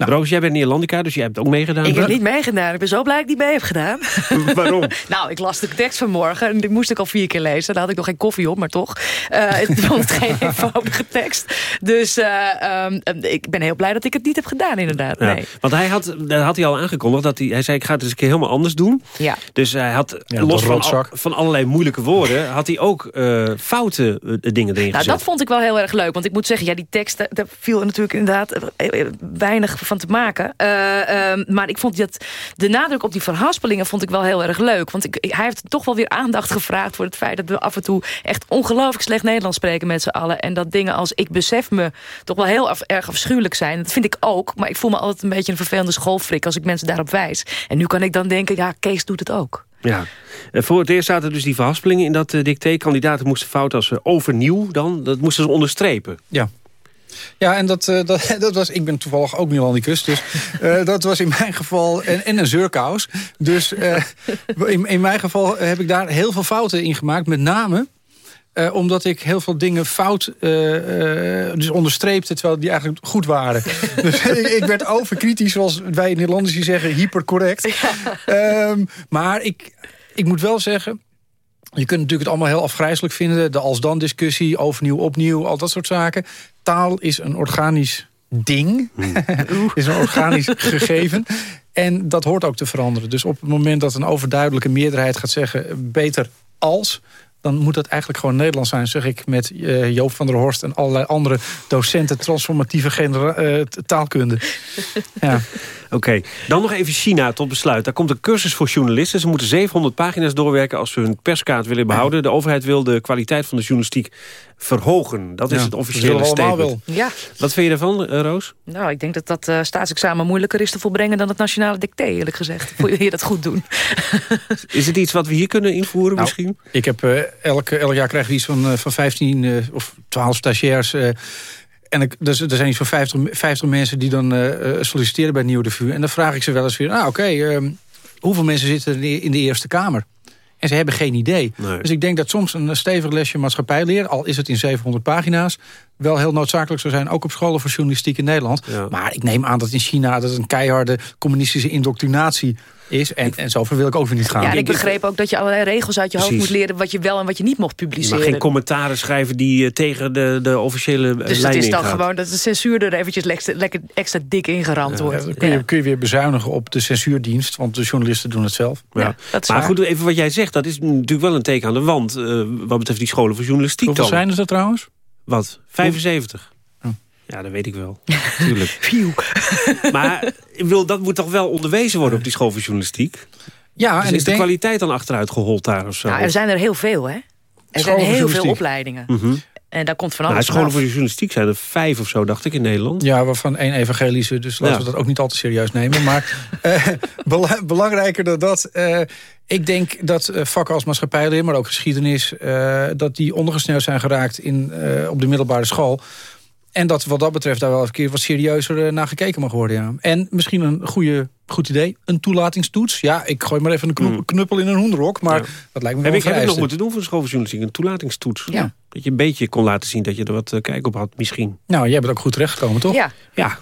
nou. Roos, jij bent Nederlandica, dus jij hebt ook meegedaan. Ik heb niet meegedaan. Ik ben zo blij dat ik niet mee heb gedaan. Waarom? nou, ik las de tekst vanmorgen en die moest ik al vier keer lezen. Daar had ik nog geen koffie op, maar toch. Uh, het was geen eenvoudige tekst. Dus uh, um, ik ben heel blij dat ik het niet heb gedaan, inderdaad. Ja, nee. Want hij had, dat had hij al aangekondigd. Dat hij, hij zei, ik ga het eens een keer helemaal anders doen. Ja. Dus hij had, los van, al, van allerlei moeilijke woorden... had hij ook uh, foute dingen erin nou, gezet. Dat vond ik wel heel erg leuk. Want ik moet zeggen, ja, die tekst... daar viel natuurlijk inderdaad weinig van te maken. Uh, uh, maar ik vond dat de nadruk op die verhaspelingen vond ik wel heel erg leuk. Want ik, hij heeft toch wel weer aandacht gevraagd voor het feit dat we af en toe echt ongelooflijk slecht Nederlands spreken met z'n allen. En dat dingen als ik besef me toch wel heel af, erg afschuwelijk zijn. Dat vind ik ook. Maar ik voel me altijd een beetje een vervelende schoolfrik als ik mensen daarop wijs. En nu kan ik dan denken, ja, Kees doet het ook. Ja, eh, voor het eerst zaten dus die verhaspelingen in dat uh, dicté. Kandidaten moesten fout als overnieuw dan. Dat moesten ze onderstrepen. Ja. Ja, en dat, uh, dat, dat was, ik ben toevallig ook Milanicus, dus uh, dat was in mijn geval, en, en een zeurkous. Dus uh, in, in mijn geval heb ik daar heel veel fouten in gemaakt, met name... Uh, omdat ik heel veel dingen fout uh, uh, dus onderstreepte... terwijl die eigenlijk goed waren. dus ik, ik, werd overkritisch, zoals wij in Nederlanders die zeggen... hypercorrect. Ja. Um, maar ik, ik moet wel zeggen... Je kunt natuurlijk het allemaal heel afgrijzelijk vinden. De als-dan-discussie, overnieuw, opnieuw, al dat soort zaken. Taal is een organisch ding. Hmm. is een organisch gegeven. En dat hoort ook te veranderen. Dus op het moment dat een overduidelijke meerderheid gaat zeggen... beter als dan moet dat eigenlijk gewoon Nederlands zijn, zeg ik met uh, Joop van der Horst en allerlei andere docenten transformatieve uh, taalkunde. ja. Oké, dan nog even China tot besluit. Daar komt een cursus voor journalisten. Ze moeten 700 pagina's doorwerken als ze hun perskaart willen behouden. De overheid wil de kwaliteit van de journalistiek verhogen. Dat is Ja, het officiële statement. Ja. Wat vind je daarvan, eh, Roos? Nou, ik denk dat dat eh, staatsexamen moeilijker is te volbrengen... dan het nationale dicté, eerlijk gezegd. Wil je dat goed doen? Is het iets wat we hier kunnen invoeren Nou, misschien? Ik heb eh, elk, elk jaar krijg je iets van, eh, van 15 eh, of 12 stagiairs. eh, en ik, dus, er zijn iets van 50, 50 mensen die dan solliciteren bij Nieuw de Vuur. En dan vraag ik ze wel eens weer, nou oké, ehm, hoeveel mensen zitten er in de Eerste Kamer? En ze hebben geen idee. Dus ik denk dat soms een stevig lesje maatschappijleer... al is het in 700 pagina's... wel heel noodzakelijk zou zijn, ook op scholen voor journalistiek in Nederland. Maar ik neem aan dat in China dat een keiharde communistische indoctrinatie is. En, en zover wil ik ook weer niet gaan. Ja, en ik begreep ook dat je allerlei regels uit je hoofd moet leren... wat je wel en wat je niet mocht publiceren. mag geen commentaren schrijven die eh, tegen de, de officiële eh, dus het lijn is dan gewoon dat de censuur er eventjes lekker, lekker extra dik ingeramd Ja, wordt. dan kun je, kun je weer bezuinigen op de censuurdienst, want de journalisten doen het zelf. Ja. dat is maar waar. goed, even wat jij zegt, dat is natuurlijk wel een teken aan de wand... eh, wat betreft die scholen voor journalistiek Hoeveel dan. zijn er trouwens? Wat? 75? Ja, dat weet ik wel. Tuurlijk. maar ik wil, dat moet toch wel onderwezen worden op die school voor journalistiek? Ja, Dus en is de denk... kwaliteit dan achteruit gehold daar of zo? Nou, er zijn er heel veel, hè? Er zijn heel veel opleidingen. Mhm. En daar komt van Nou, alles scholen vanaf. voor journalistiek zijn er vijf of zo, dacht ik, in Nederland. Ja, waarvan één evangelische, dus laten Ja. we dat ook niet al te serieus nemen. Maar eh, bela- belangrijker dan dat... eh, ik denk dat eh, vakken als maatschappijleer, maar ook geschiedenis... eh, dat die ondergesneeuwd zijn geraakt in, eh, op de middelbare school. En dat wat dat betreft daar wel een keer wat serieuzer eh, naar gekeken mag worden. Ja. En misschien een goede, goed idee, een toelatingstoets. Ja, ik gooi maar even een knop- knuppel in een hoenderok, maar dat lijkt me wel Heb ik, heb ik nog moeten doen voor de school journalistiek, een toelatingstoets. Ja. Dat je een beetje kon laten zien dat je er wat eh, kijk op had, misschien. Nou, jij bent ook goed terechtgekomen, toch? Ja. Ja,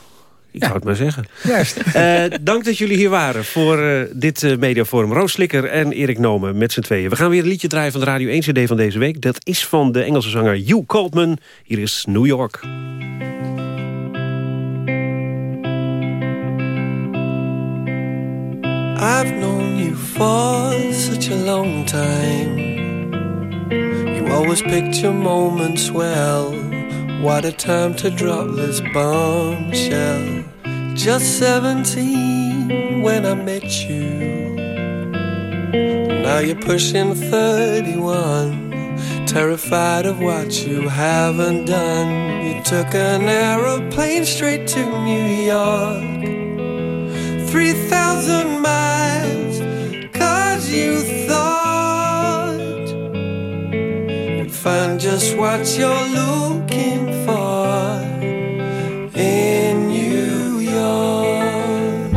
ik zou het maar zeggen. Juist. Eh, dank dat jullie hier waren voor eh, dit eh, mediaforum. Roos Slikker en Erik Nomen met z'n tweeën. We gaan weer een liedje draaien van de Radio 1 CD van deze week. Dat is van de Engelse zanger Hugh Coltman. Hier is New York. I've known you for such a long time. You always picked your moments well. What a time to drop this bombshell. Just 17 when I met you. Now you're pushing 31. Terrified of what you haven't done. You took an aeroplane straight to New York. 3,000 miles, just what you're looking for in New York.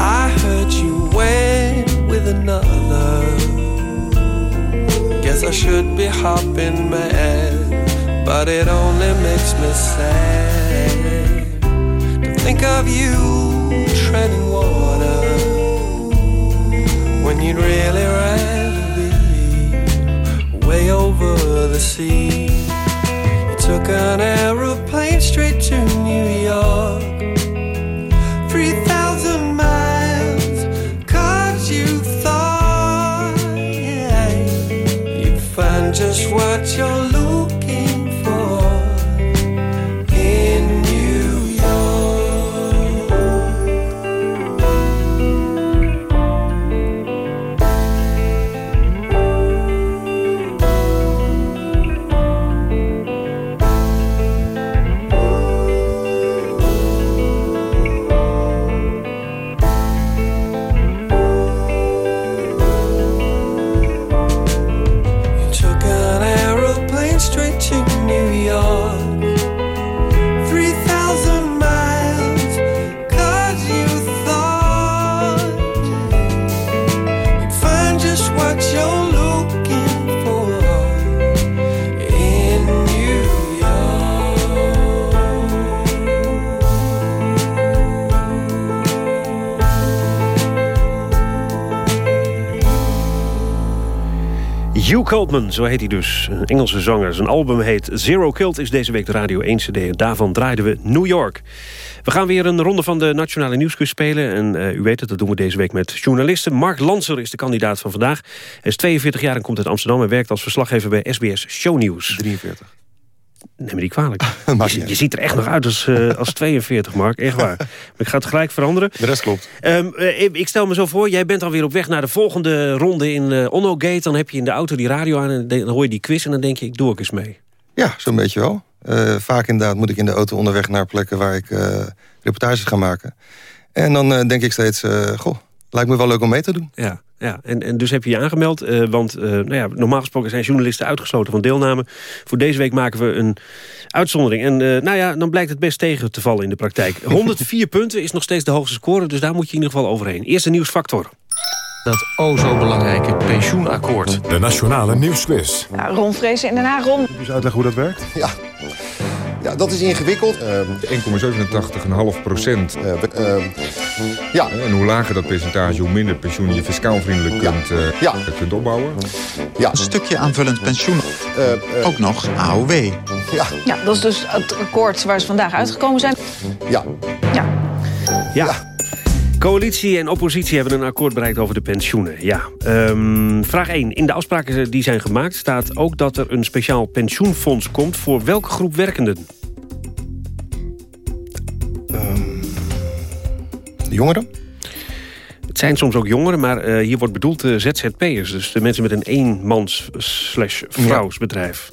I heard you went with another. Guess I should be hopping mad, but it only makes me sad to think of you treading water when you'd really rather over the sea. You took an aeroplane straight to New York. 3,000 miles, cause you thought yeah, you'd find just what you're looking Hugh Coltman, zo heet hij dus. Een Engelse zanger. Zijn album heet Zero Cult, is deze week de Radio 1 CD. Daarvan draaiden we New York. We gaan weer een ronde van de Nationale Nieuwsquiz spelen. En eh, u weet het, dat doen we deze week met journalisten. Mark Lanser is de kandidaat van vandaag. Hij is 42 jaar en komt uit Amsterdam... en werkt als verslaggever bij SBS Shownieuws. 43. Neem me niet kwalijk. je, je, ziet er echt nog uit als, uh, als 42, Mark. Echt waar. Maar ik ga het gelijk veranderen. De rest klopt. Um, ik stel me zo voor, jij bent alweer op weg naar de volgende ronde in uh, Onno Gate. Dan heb je in de auto die radio aan en dan hoor je die quiz... en dan denk je, ik doe ook eens mee. Ja, zo'n beetje wel. vaak inderdaad moet ik in de auto onderweg naar plekken... waar ik reportages ga maken. En dan denk ik steeds, goh, lijkt me wel leuk om mee te doen. Ja, ja. En, en dus heb je je aangemeld. Uh, want uh, nou ja, normaal gesproken zijn journalisten uitgesloten van deelname. Voor deze week maken we een uitzondering. En uh, nou ja, dan blijkt het best tegen te vallen in de praktijk. 104 punten is nog steeds de hoogste score. Dus daar moet je in ieder geval overheen. Eerste nieuwsfactor. Dat o zo belangrijke pensioenakkoord. De Nationale Nieuwsquiz. Nou, Ron Vrezen in Den Haag. Ron. Kun je uitleggen hoe dat werkt? Ja. Ja, dat is ingewikkeld. Uh, 1,87,5 procent. Uh, uh, ja. En hoe lager dat percentage, hoe minder pensioen je fiscaal vriendelijk ja. kunt, uh, ja. kunt opbouwen. Ja. Een stukje aanvullend pensioen. Ook nog AOW. Ja. ja, dat is dus het akkoord waar ze vandaag uitgekomen zijn. Ja. Ja. Ja. Coalitie en oppositie hebben een akkoord bereikt over de pensioenen. Ja. Um, vraag 1. In de afspraken die zijn gemaakt staat ook dat er een speciaal pensioenfonds komt... voor welke groep werkenden? Um, de jongeren? Het zijn soms ook jongeren, maar uh, hier wordt bedoeld de ZZP'ers. Dus de mensen met een eenmans-vrouwsbedrijf.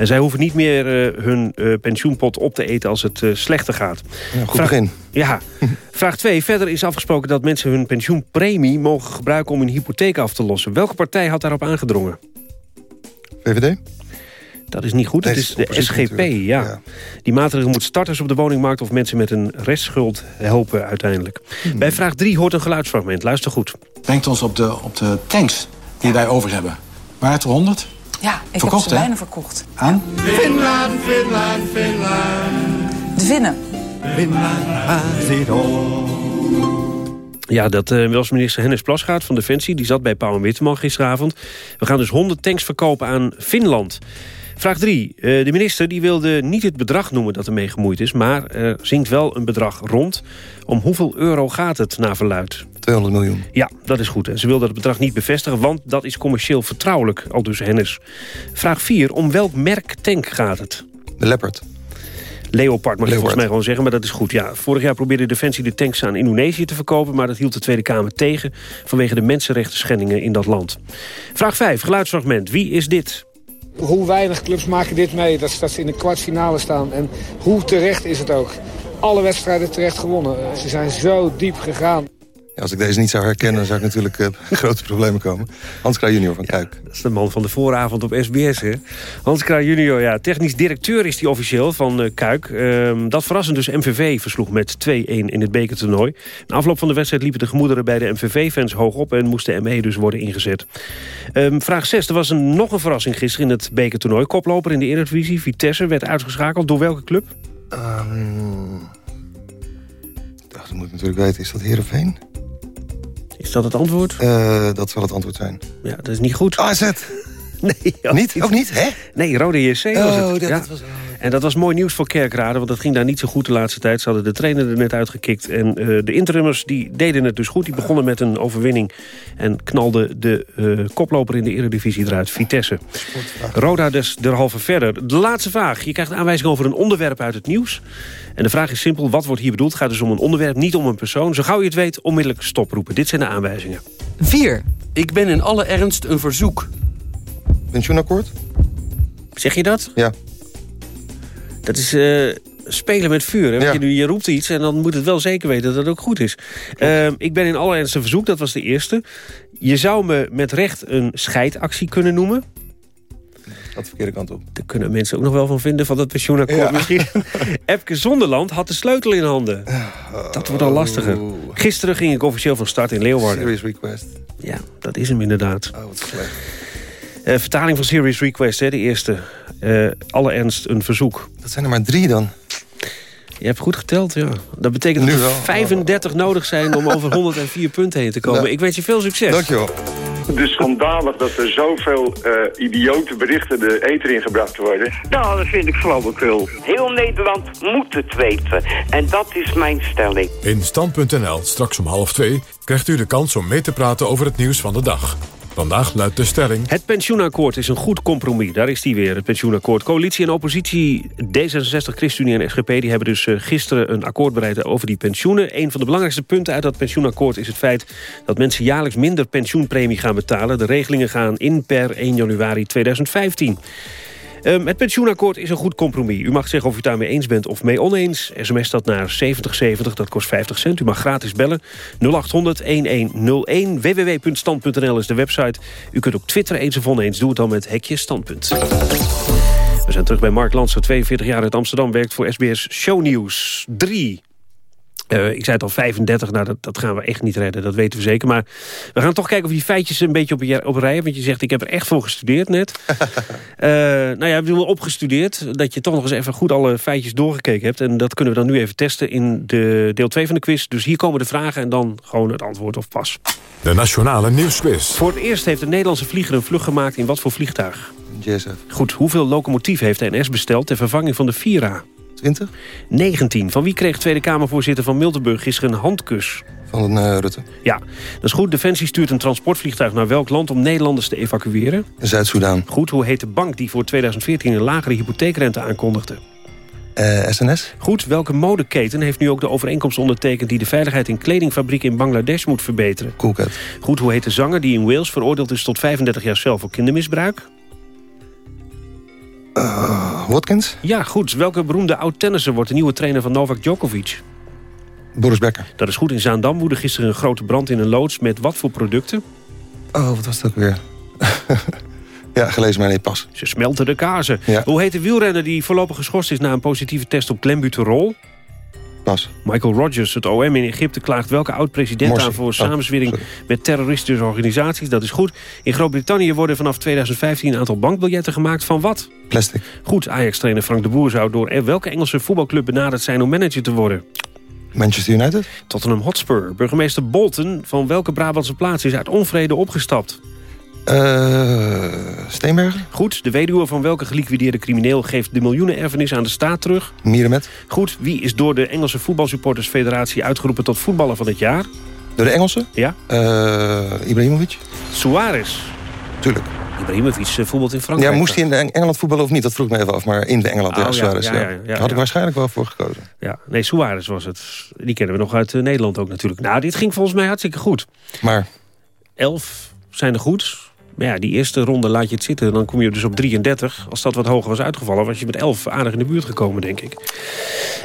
En zij hoeven niet meer uh, hun uh, pensioenpot op te eten als het uh, slechter gaat. Ja, goed vraag, begin. Ja. vraag 2. Verder is afgesproken dat mensen hun pensioenpremie mogen gebruiken om hun hypotheek af te lossen. Welke partij had daarop aangedrongen? VVD? Dat is niet goed. Het is de SGP, ja. ja. Die maatregel moet starters op de woningmarkt... of mensen met een restschuld helpen uiteindelijk. Hmm. Bij vraag 3 hoort een geluidsfragment. Luister goed. Brengt ons op de, op de tanks die wij over hebben. Waar het er 100? Ja, ik verkocht, heb ze bijna verkocht. Aan? Finland, Finland, Finland. De Vinnen. Ja, dat uh, was minister Hennis Plasgaard van Defensie. Die zat bij Pauw en Witteman gisteravond. We gaan dus 100 tanks verkopen aan Finland. Vraag 3. Uh, de minister die wilde niet het bedrag noemen dat ermee gemoeid is... maar er zingt wel een bedrag rond. Om hoeveel euro gaat het naar verluid? 200 miljoen. Ja, dat is goed. En ze wil dat het bedrag niet bevestigen... want dat is commercieel vertrouwelijk, al dus Hennis. Vraag 4. Om welk merk tank gaat het? De Leopard. Leopard mag je volgens mij gewoon zeggen, maar dat is goed. Ja, vorig jaar probeerde Defensie de tanks aan Indonesië te verkopen... maar dat hield de Tweede Kamer tegen... vanwege de mensenrechten schendingen in dat land. Vraag 5. Geluidsfragment. Wie is dit? Hoe weinig clubs maken dit mee, dat, dat ze in de kwartfinale staan. En hoe terecht is het ook. Alle wedstrijden terecht gewonnen. Ze zijn zo diep gegaan. Ja, als ik deze niet zou herkennen, zou ik natuurlijk uh, grote problemen komen. Hans Kraaij junior van Kuik. Ja, dat is de man van de vooravond op SBS, hè? Hans Kraaij junior, ja. Technisch directeur is hij officieel van uh, Kuik. Uh, dat verrassend dus MVV versloeg met 2-1 in het bekertoernooi. Na afloop van de wedstrijd liepen de gemoederen bij de MVV-fans hoog op... en moest de ME dus worden ingezet. Um, vraag 6. Er was een, nog een verrassing gisteren in het bekertoernooi. Koploper in de Eredivisie, Vitesse, werd uitgeschakeld. Door welke club? Um, dat moet ik natuurlijk weten. Is dat Heerenveen? Is dat het antwoord? Uh, dat zal het antwoord zijn. Ja, dat is niet goed. AZ! Nee. Niet? Ook niet? Hè? Nee, Rode JC was oh, het. Dat, ja. dat was... En dat was mooi nieuws voor Kerkrade, want dat ging daar niet zo goed de laatste tijd. Ze hadden de trainer er net uitgekikt. En uh, de interimmers die deden het dus goed. Die begonnen met een overwinning en knalden de uh, koploper in de eredivisie eruit, Vitesse. Roda dus derhalve verder. De laatste vraag. Je krijgt een aanwijzing over een onderwerp uit het nieuws. En de vraag is simpel, wat wordt hier bedoeld? Het gaat dus om een onderwerp, niet om een persoon. Zo gauw je het weet, onmiddellijk stoproepen. Dit zijn de aanwijzingen. 4. Ik ben in alle ernst een verzoek. Pensioenakkoord? Zeg je dat? Ja. Dat is uh, spelen met vuur. Hè? Ja. Je, je, roept iets en dan moet het wel zeker weten dat het ook goed is. Uh, ik ben in alle ernst verzoek, dat was de eerste. Je zou me met recht een scheidactie kunnen noemen. Dat de verkeerde kant op. Daar kunnen mensen ook nog wel van vinden, van dat pensioenakkoord ja. misschien. Epke Zonderland had de sleutel in handen. Dat wordt al lastiger. Gisteren ging ik officieel van start in Leeuwarden. Serious request. Ja, dat is hem inderdaad. Oh, wat slecht. Uh, vertaling van Serious Request, hè, de eerste. Uh, alle ernst een verzoek. Dat zijn er maar drie dan. Je hebt goed geteld, ja. Dat betekent nu dat er wel. 35 nodig zijn om over 104 punten heen te komen. Ik wens je veel succes. Dankjewel. Dus schandalig dat er zoveel uh, idiote berichten de eter ingebracht worden. Nou, dat vind ik flauwekul. Heel Nederland moet het weten. En dat is mijn stelling. In Stand.nl, straks om half twee, krijgt u de kans om mee te praten over het nieuws van de dag. Vandaag luidt de stelling... Het pensioenakkoord is een goed compromis. Daar is die weer, het pensioenakkoord. Coalitie en oppositie, D66, ChristenUnie en SGP... die hebben dus eh, gisteren een akkoord bereid over die pensioenen. Een van de belangrijkste punten uit dat pensioenakkoord is het feit... dat mensen jaarlijks minder pensioenpremie gaan betalen. De regelingen gaan in per 1 januari 2015. Um, het pensioenakkoord is een goed compromis. U mag zeggen of u het daarmee eens bent of mee oneens. SMS dat naar 7070, dat kost 50 cent. U mag gratis bellen. 0800-1101. www.stand.nl is de website. U kunt ook twitteren eens of oneens. Doe het dan met hekje standpunt. We zijn terug bij Mark Lanser, 42 jaar uit Amsterdam... werkt voor SBS Shownieuws 3. Uh, ik zei het al, 35, nou dat, dat, gaan we echt niet redden, dat weten we zeker. Maar we gaan toch kijken of die feitjes een beetje op, op rij Want je zegt, ik heb er echt voor gestudeerd net. uh, nou ja, we hebben opgestudeerd. Dat je toch nog eens even goed alle feitjes doorgekeken hebt. En dat kunnen we dan nu even testen in de deel 2 van de quiz. Dus hier komen de vragen en dan gewoon het antwoord of pas. De Nationale Nieuwsquiz. Voor het eerst heeft de Nederlandse vlieger een vlucht gemaakt in wat voor vliegtuig? JSF. Goed, hoeveel locomotief heeft de NS besteld ter vervanging van de Vira? 20? 19. Van wie kreeg Tweede Kamervoorzitter van Miltenburg gisteren een handkus? Van uh, Rutte. Ja, dat is goed. Defensie stuurt een transportvliegtuig naar welk land om Nederlanders te evacueren? Zuid-Soedan. Goed, hoe heet de bank die voor 2014 een lagere hypotheekrente aankondigde? Uh, eh, SNS. Goed, welke modeketen heeft nu ook de overeenkomst ondertekend... die de veiligheid in kledingfabrieken in Bangladesh moet verbeteren? Coolcat. Goed, hoe heet de zanger die in Wales veroordeeld is tot 35 jaar cel voor kindermisbruik? Uh, Watkins? Ja, goed. Welke beroemde oud-tennisser wordt de nieuwe trainer van Novak Djokovic? Boris Becker. Dat is goed. In Zaandam woedde gisteren een grote brand in een loods... met wat voor producten? Oh, wat was ook weer? ja, gelezen maar nee, pas. Ze smelten de kazen. Ja. Hoe heet de wielrenner die voorlopig geschorst is... na een positieve test op klembuterol? Michael Rogers, het OM in Egypte, klaagt welke oud-president aan... voor samenzwering oh, met terroristische organisaties. Dat is goed. In Groot-Brittannië worden vanaf 2015 een aantal bankbiljetten gemaakt van wat? Plastic. Goed, Ajax-trainer Frank de Boer zou door welke Engelse voetbalclub benaderd zijn om manager te worden? Manchester United. Tottenham Hotspur. Burgemeester Bolton van welke Brabantse plaats is uit onvrede opgestapt? Uh, Steenbergen. Goed. De weduwe van welke geliquideerde crimineel geeft de miljoenen erfenis aan de staat terug? Mierenmet. Goed. Wie is door de Engelse Voetbalsupportersfederatie uitgeroepen tot voetballer van het jaar? Door de Engelse? Ja. Uh, Ibrahimovic. Suarez. Tuurlijk. Ibrahimovic voetbalt in Frankrijk. Ja, moest hij in Engeland voetballen of niet? Dat vroeg ik me even af. Maar in de Engeland, oh, ja, Suarez. Ja, ja, ja, ja, had ik waarschijnlijk wel voor gekozen. Ja, nee, Suarez was het. Die kennen we nog uit uh, Nederland ook natuurlijk. Nou, dit ging volgens mij hartstikke goed. Maar? Elf zijn er goed. Maar ja, die eerste ronde laat je het zitten. Dan kom je dus op 33. Als dat wat hoger was uitgevallen... was je met 11 aardig in de buurt gekomen, denk ik.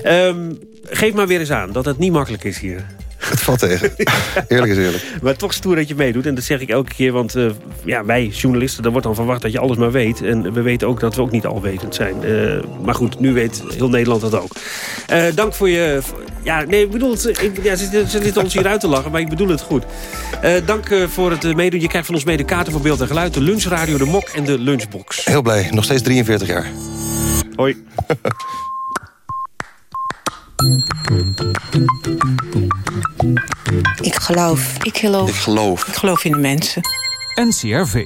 Um, geef maar weer eens aan dat het niet makkelijk is hier. Het valt tegen. Eerlijk is eerlijk. Maar toch stoer dat je meedoet. En dat zeg ik elke keer. Want uh, ja, wij journalisten, daar wordt dan verwacht dat je alles maar weet. En we weten ook dat we ook niet alwetend zijn. Uh, maar goed, nu weet heel Nederland dat ook. Uh, dank voor je... Ja, nee, ik bedoel het... Ik, ja, ze, ze zitten ons hier uit te lachen, maar ik bedoel het goed. dank voor het meedoen. Je krijgt van ons mee de kaarten voor beeld en geluid. De lunchradio, de mok en de lunchbox. Heel blij. Nog steeds 43 jaar. Hoi. Ik geloof. Ik geloof. Ik geloof. Ik geloof in de mensen. NCRV.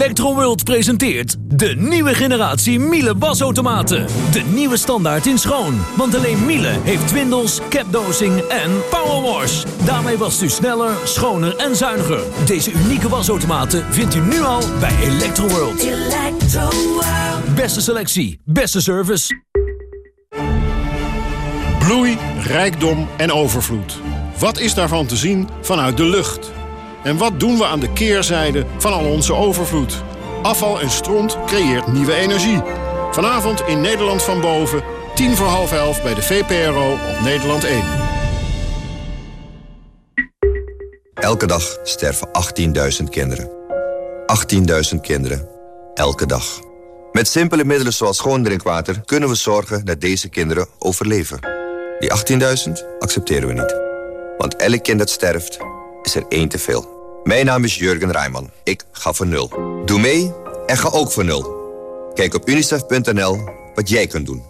Electroworld presenteert de nieuwe generatie Miele wasautomaten. De nieuwe standaard in schoon. Want alleen Miele heeft twindels, capdosing en powerwash. Daarmee wast u sneller, schoner en zuiniger. Deze unieke wasautomaten vindt u nu al bij Electroworld. Electroworld. Beste selectie, beste service. Bloei, rijkdom en overvloed. Wat is daarvan te zien vanuit de lucht? En wat doen we aan de keerzijde van al onze overvloed? Afval en stront creëert nieuwe energie. Vanavond in Nederland van Boven, tien voor half elf bij de VPRO op Nederland 1. Elke dag sterven 18.000 kinderen. 18.000 kinderen. Elke dag. Met simpele middelen zoals schoon drinkwater kunnen we zorgen dat deze kinderen overleven. Die 18.000 accepteren we niet. Want elk kind dat sterft, is er één te veel. Mijn naam is Jurgen Rijman. Ik ga voor nul. Doe mee en ga ook voor nul. Kijk op unicef.nl wat jij kunt doen.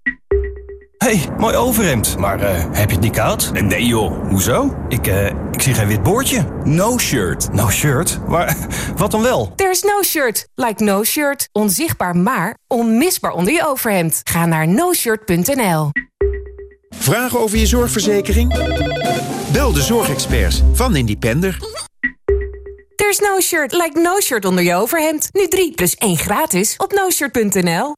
Hey, mooi overhemd. Maar eh, heb je het niet koud? Nee joh, hoezo? Ik, eh, ik zie geen wit boordje. No shirt. No shirt? Maar wat dan wel? There's no shirt. Like no shirt. Onzichtbaar maar onmisbaar onder je overhemd. Ga naar noshirt.nl Vragen over je zorgverzekering? Bel de zorgexperts van Independer. There's no shirt. Like no shirt onder je overhemd. Nu 3 plus 1 gratis op noshirt.nl